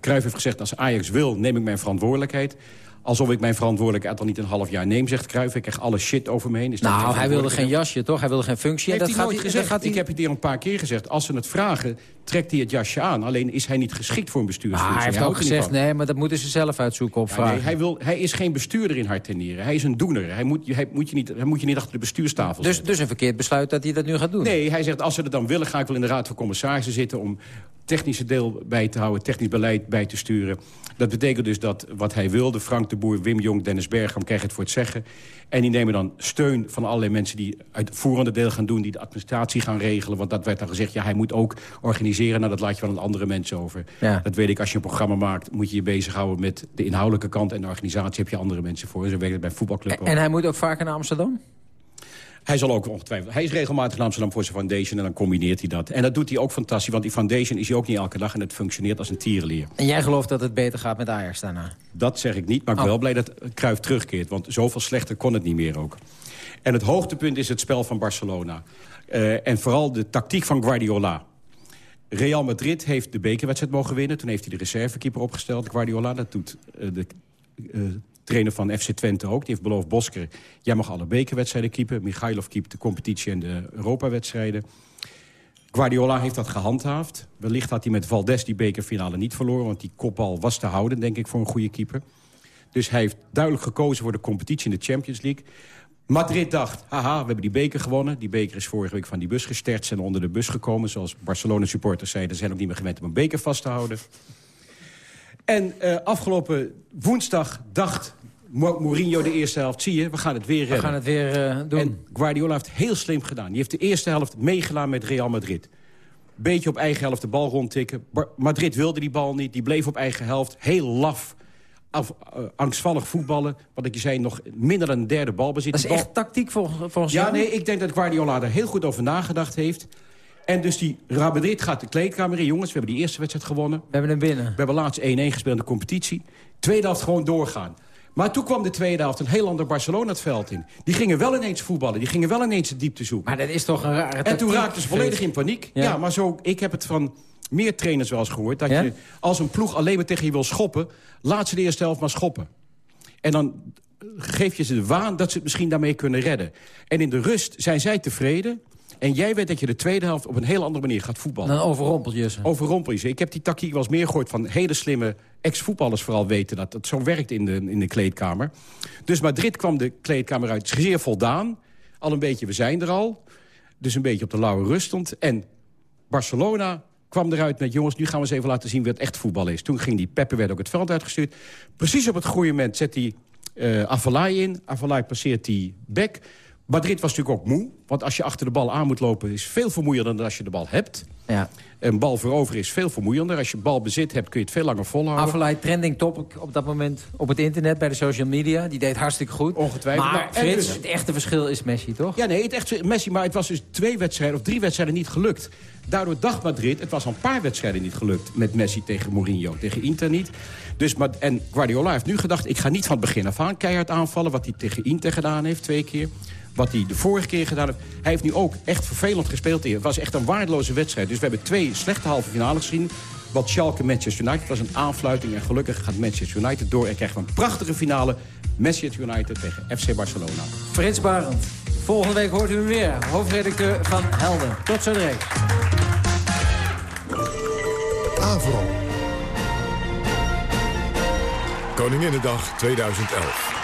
S22: Cruijff heeft gezegd, als Ajax wil, neem ik mijn verantwoordelijkheid. Alsof ik mijn verantwoordelijkheid al niet een half jaar neem, zegt Cruijff. Ik krijg alle shit over me heen. Is dat
S9: Nou, hij wilde geen jasje, toch? Hij wilde geen functie.
S22: Heeft
S9: en
S22: hij
S9: dat
S22: nooit
S9: gaat
S22: gezegd.
S9: dat gaat
S22: Ik heb het hier een paar keer gezegd. Als ze het vragen, trekt hij het jasje aan. Alleen is hij niet geschikt voor een bestuursfunctie.
S9: Hij heeft ook gezegd, nee, maar dat moeten ze zelf uitzoeken op
S22: Ja, nee, hij, wil, hij is geen bestuurder in hart en nieren. Hij is een doener. Hij moet, je- hij moet, je, niet, hij moet je niet achter de bestuurstafel
S9: dus, dus een verkeerd besluit dat hij dat nu gaat doen.
S22: Nee, hij zegt als ze het dan willen, ga ik wel in de Raad van Commissarissen zitten... om technische deel bij te houden, technisch beleid bij te sturen. Dat betekent dus dat wat hij wilde, Frank de Boer, Wim Jong, Dennis Bergam... krijgen het voor het zeggen. En die nemen dan steun van allerlei mensen die uitvoerende deel gaan doen... die de administratie gaan regelen. Want dat werd dan gezegd, ja, hij moet ook organiseren. Nou, dat laat je wel aan andere mensen over.
S9: Ja.
S22: Dat weet ik, als je een programma maakt... moet je je bezighouden met de inhoudelijke kant... en de organisatie heb je andere mensen voor. Zo werkt het bij een voetbalclub ook.
S9: En hij moet ook vaker naar Amsterdam?
S22: Hij zal ook ongetwijfeld... Hij is regelmatig in Amsterdam voor zijn foundation en dan combineert hij dat. En dat doet hij ook fantastisch, want die foundation is hij ook niet elke dag... en het functioneert als een tierenlier.
S9: En jij gelooft dat het beter gaat met Ajax daarna?
S22: Dat zeg ik niet, maar ik ben
S9: Oh.
S22: wel blij dat Cruijff terugkeert. Want zoveel slechter kon het niet meer ook. En het hoogtepunt is het spel van Barcelona. Eh, en vooral de tactiek van Guardiola. Real Madrid heeft de bekerwedstrijd mogen winnen. Toen heeft hij de reservekeeper opgesteld, Guardiola. Dat doet eh, de eh, trainer van FC Twente ook. Die heeft beloofd, Bosker, jij mag alle bekerwedstrijden keepen. Michailov keept de competitie en de Europawedstrijden. Guardiola heeft dat gehandhaafd. Wellicht had hij met Valdes die bekerfinale niet verloren... want die kopbal was te houden, denk ik, voor een goede keeper. Dus hij heeft duidelijk gekozen voor de competitie in de Champions League. Madrid dacht, haha, we hebben die beker gewonnen. Die beker is vorige week van die bus gestert, zijn onder de bus gekomen. Zoals Barcelona-supporters zeiden, ze zijn ook niet meer gewend om een beker vast te houden. En eh, afgelopen woensdag dacht Mo- Mourinho de eerste helft... zie je, we gaan het weer redden.
S9: gaan het weer eh, doen.
S22: En Guardiola heeft heel slim gedaan. Die heeft de eerste helft meegedaan met Real Madrid. Beetje op eigen helft de bal rondtikken. Madrid wilde die bal niet, die bleef op eigen helft. Heel laf, af, eh, angstvallig voetballen. Wat ik je zei, nog minder dan een derde balbezit.
S9: Dat is
S22: bal-
S9: echt tactiek volgens, volgens
S22: ja,
S9: jou?
S22: nee, ik denk dat Guardiola er heel goed over nagedacht heeft. En dus die Madrid gaat de kleedkamer in. Jongens, we hebben die eerste wedstrijd gewonnen. We
S9: hebben hem binnen. We
S22: hebben laatst 1-1 gespeeld in de competitie. Tweede helft gewoon doorgaan. Maar toen kwam de tweede helft een heel ander Barcelona het veld in. Die gingen wel ineens voetballen. Die gingen wel ineens de diepte zoeken.
S9: Maar dat is toch een rare
S22: En toen raakten ze volledig in paniek.
S9: Ja.
S22: Ja, maar zo, ik heb het van meer trainers wel eens gehoord. Dat
S9: Ja?
S22: je als een ploeg alleen maar tegen je wil schoppen... laat ze de eerste helft maar schoppen. En dan geef je ze de waan dat ze het misschien daarmee kunnen redden. En in de rust zijn zij tevreden... En jij weet dat je de tweede helft op een heel andere manier gaat voetballen.
S9: Dan overrompel je ze.
S22: Overrompel je ze. Ik heb die tactiek wel eens meer gehoord van hele slimme ex-voetballers vooral weten... dat het zo werkt in de, in de kleedkamer. Dus Madrid kwam de kleedkamer uit zeer voldaan. Al een beetje, we zijn er al. Dus een beetje op de lauwe rust stond. En Barcelona kwam eruit met... jongens, nu gaan we eens even laten zien wie het echt voetbal is. Toen ging die Peppe werd ook het veld uitgestuurd. Precies op het goede moment zet hij eh Avalai in. Avalai passeert die bek. Madrid was natuurlijk ook moe. Want als je achter de bal aan moet lopen... is veel vermoeiender dan als je de bal hebt.
S9: Ja.
S22: Een bal voorover is veel vermoeiender. Als je bal bezit hebt, kun je het veel langer volhouden.
S9: Avalai trending top op dat moment op het internet, bij de social media. Die deed hartstikke goed.
S22: Ongetwijfeld.
S9: Maar
S22: Nou,
S9: Frits,
S22: dus-
S9: het echte verschil is Messi, toch?
S22: Ja, nee, het echt Messi, maar het was dus twee wedstrijden of drie wedstrijden niet gelukt. Daardoor dacht Madrid, het was al een paar wedstrijden niet gelukt met Messi tegen Mourinho, tegen Inter niet. Dus, maar- en Guardiola heeft nu gedacht, ik ga niet van het begin af aan keihard aanvallen, wat hij tegen Inter gedaan heeft, twee keer. Wat hij de vorige keer gedaan heeft. Hij heeft nu ook echt vervelend gespeeld. Het was echt een waardeloze wedstrijd. Dus we hebben twee slechte halve finales gezien. Wat Schalke Manchester United was een aanfluiting. En gelukkig gaat Manchester United door. En krijgen we een prachtige finale. Manchester United tegen FC Barcelona.
S9: Frits Barend. Volgende week hoort u hem weer. Hoofdredacteur van Helden. Tot zo direct.
S1: Avro. Koninginnedag 2011.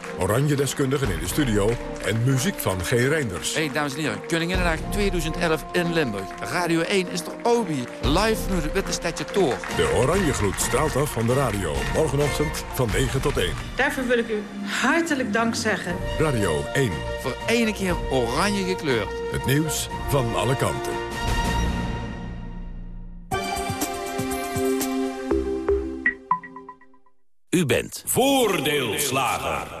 S1: Oranje-deskundigen in de studio en muziek van G. Reinders.
S23: Hey, dames en heren, Koninginnedag 2011 in Limburg. Radio 1 is de Obi, live nu de Witte Stadje Toor.
S1: De Oranje Gloed straalt af van de radio, morgenochtend van 9 tot 1.
S24: Daarvoor wil ik u hartelijk dank zeggen.
S1: Radio 1.
S23: Voor één keer oranje gekleurd.
S1: Het nieuws van alle kanten.
S25: U bent
S26: voordeelslager.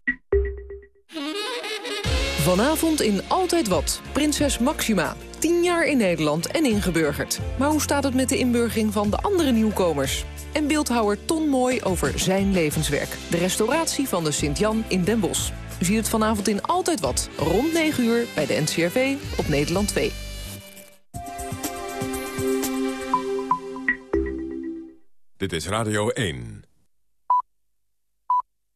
S27: Vanavond in Altijd Wat. Prinses Maxima. 10 jaar in Nederland en ingeburgerd. Maar hoe staat het met de inburgering van de andere nieuwkomers? En beeldhouwer Ton Mooi over zijn levenswerk. De restauratie van de Sint-Jan in Den Bosch. U ziet het vanavond in Altijd Wat. Rond 9 uur bij de NCRV op Nederland 2.
S1: Dit is Radio 1.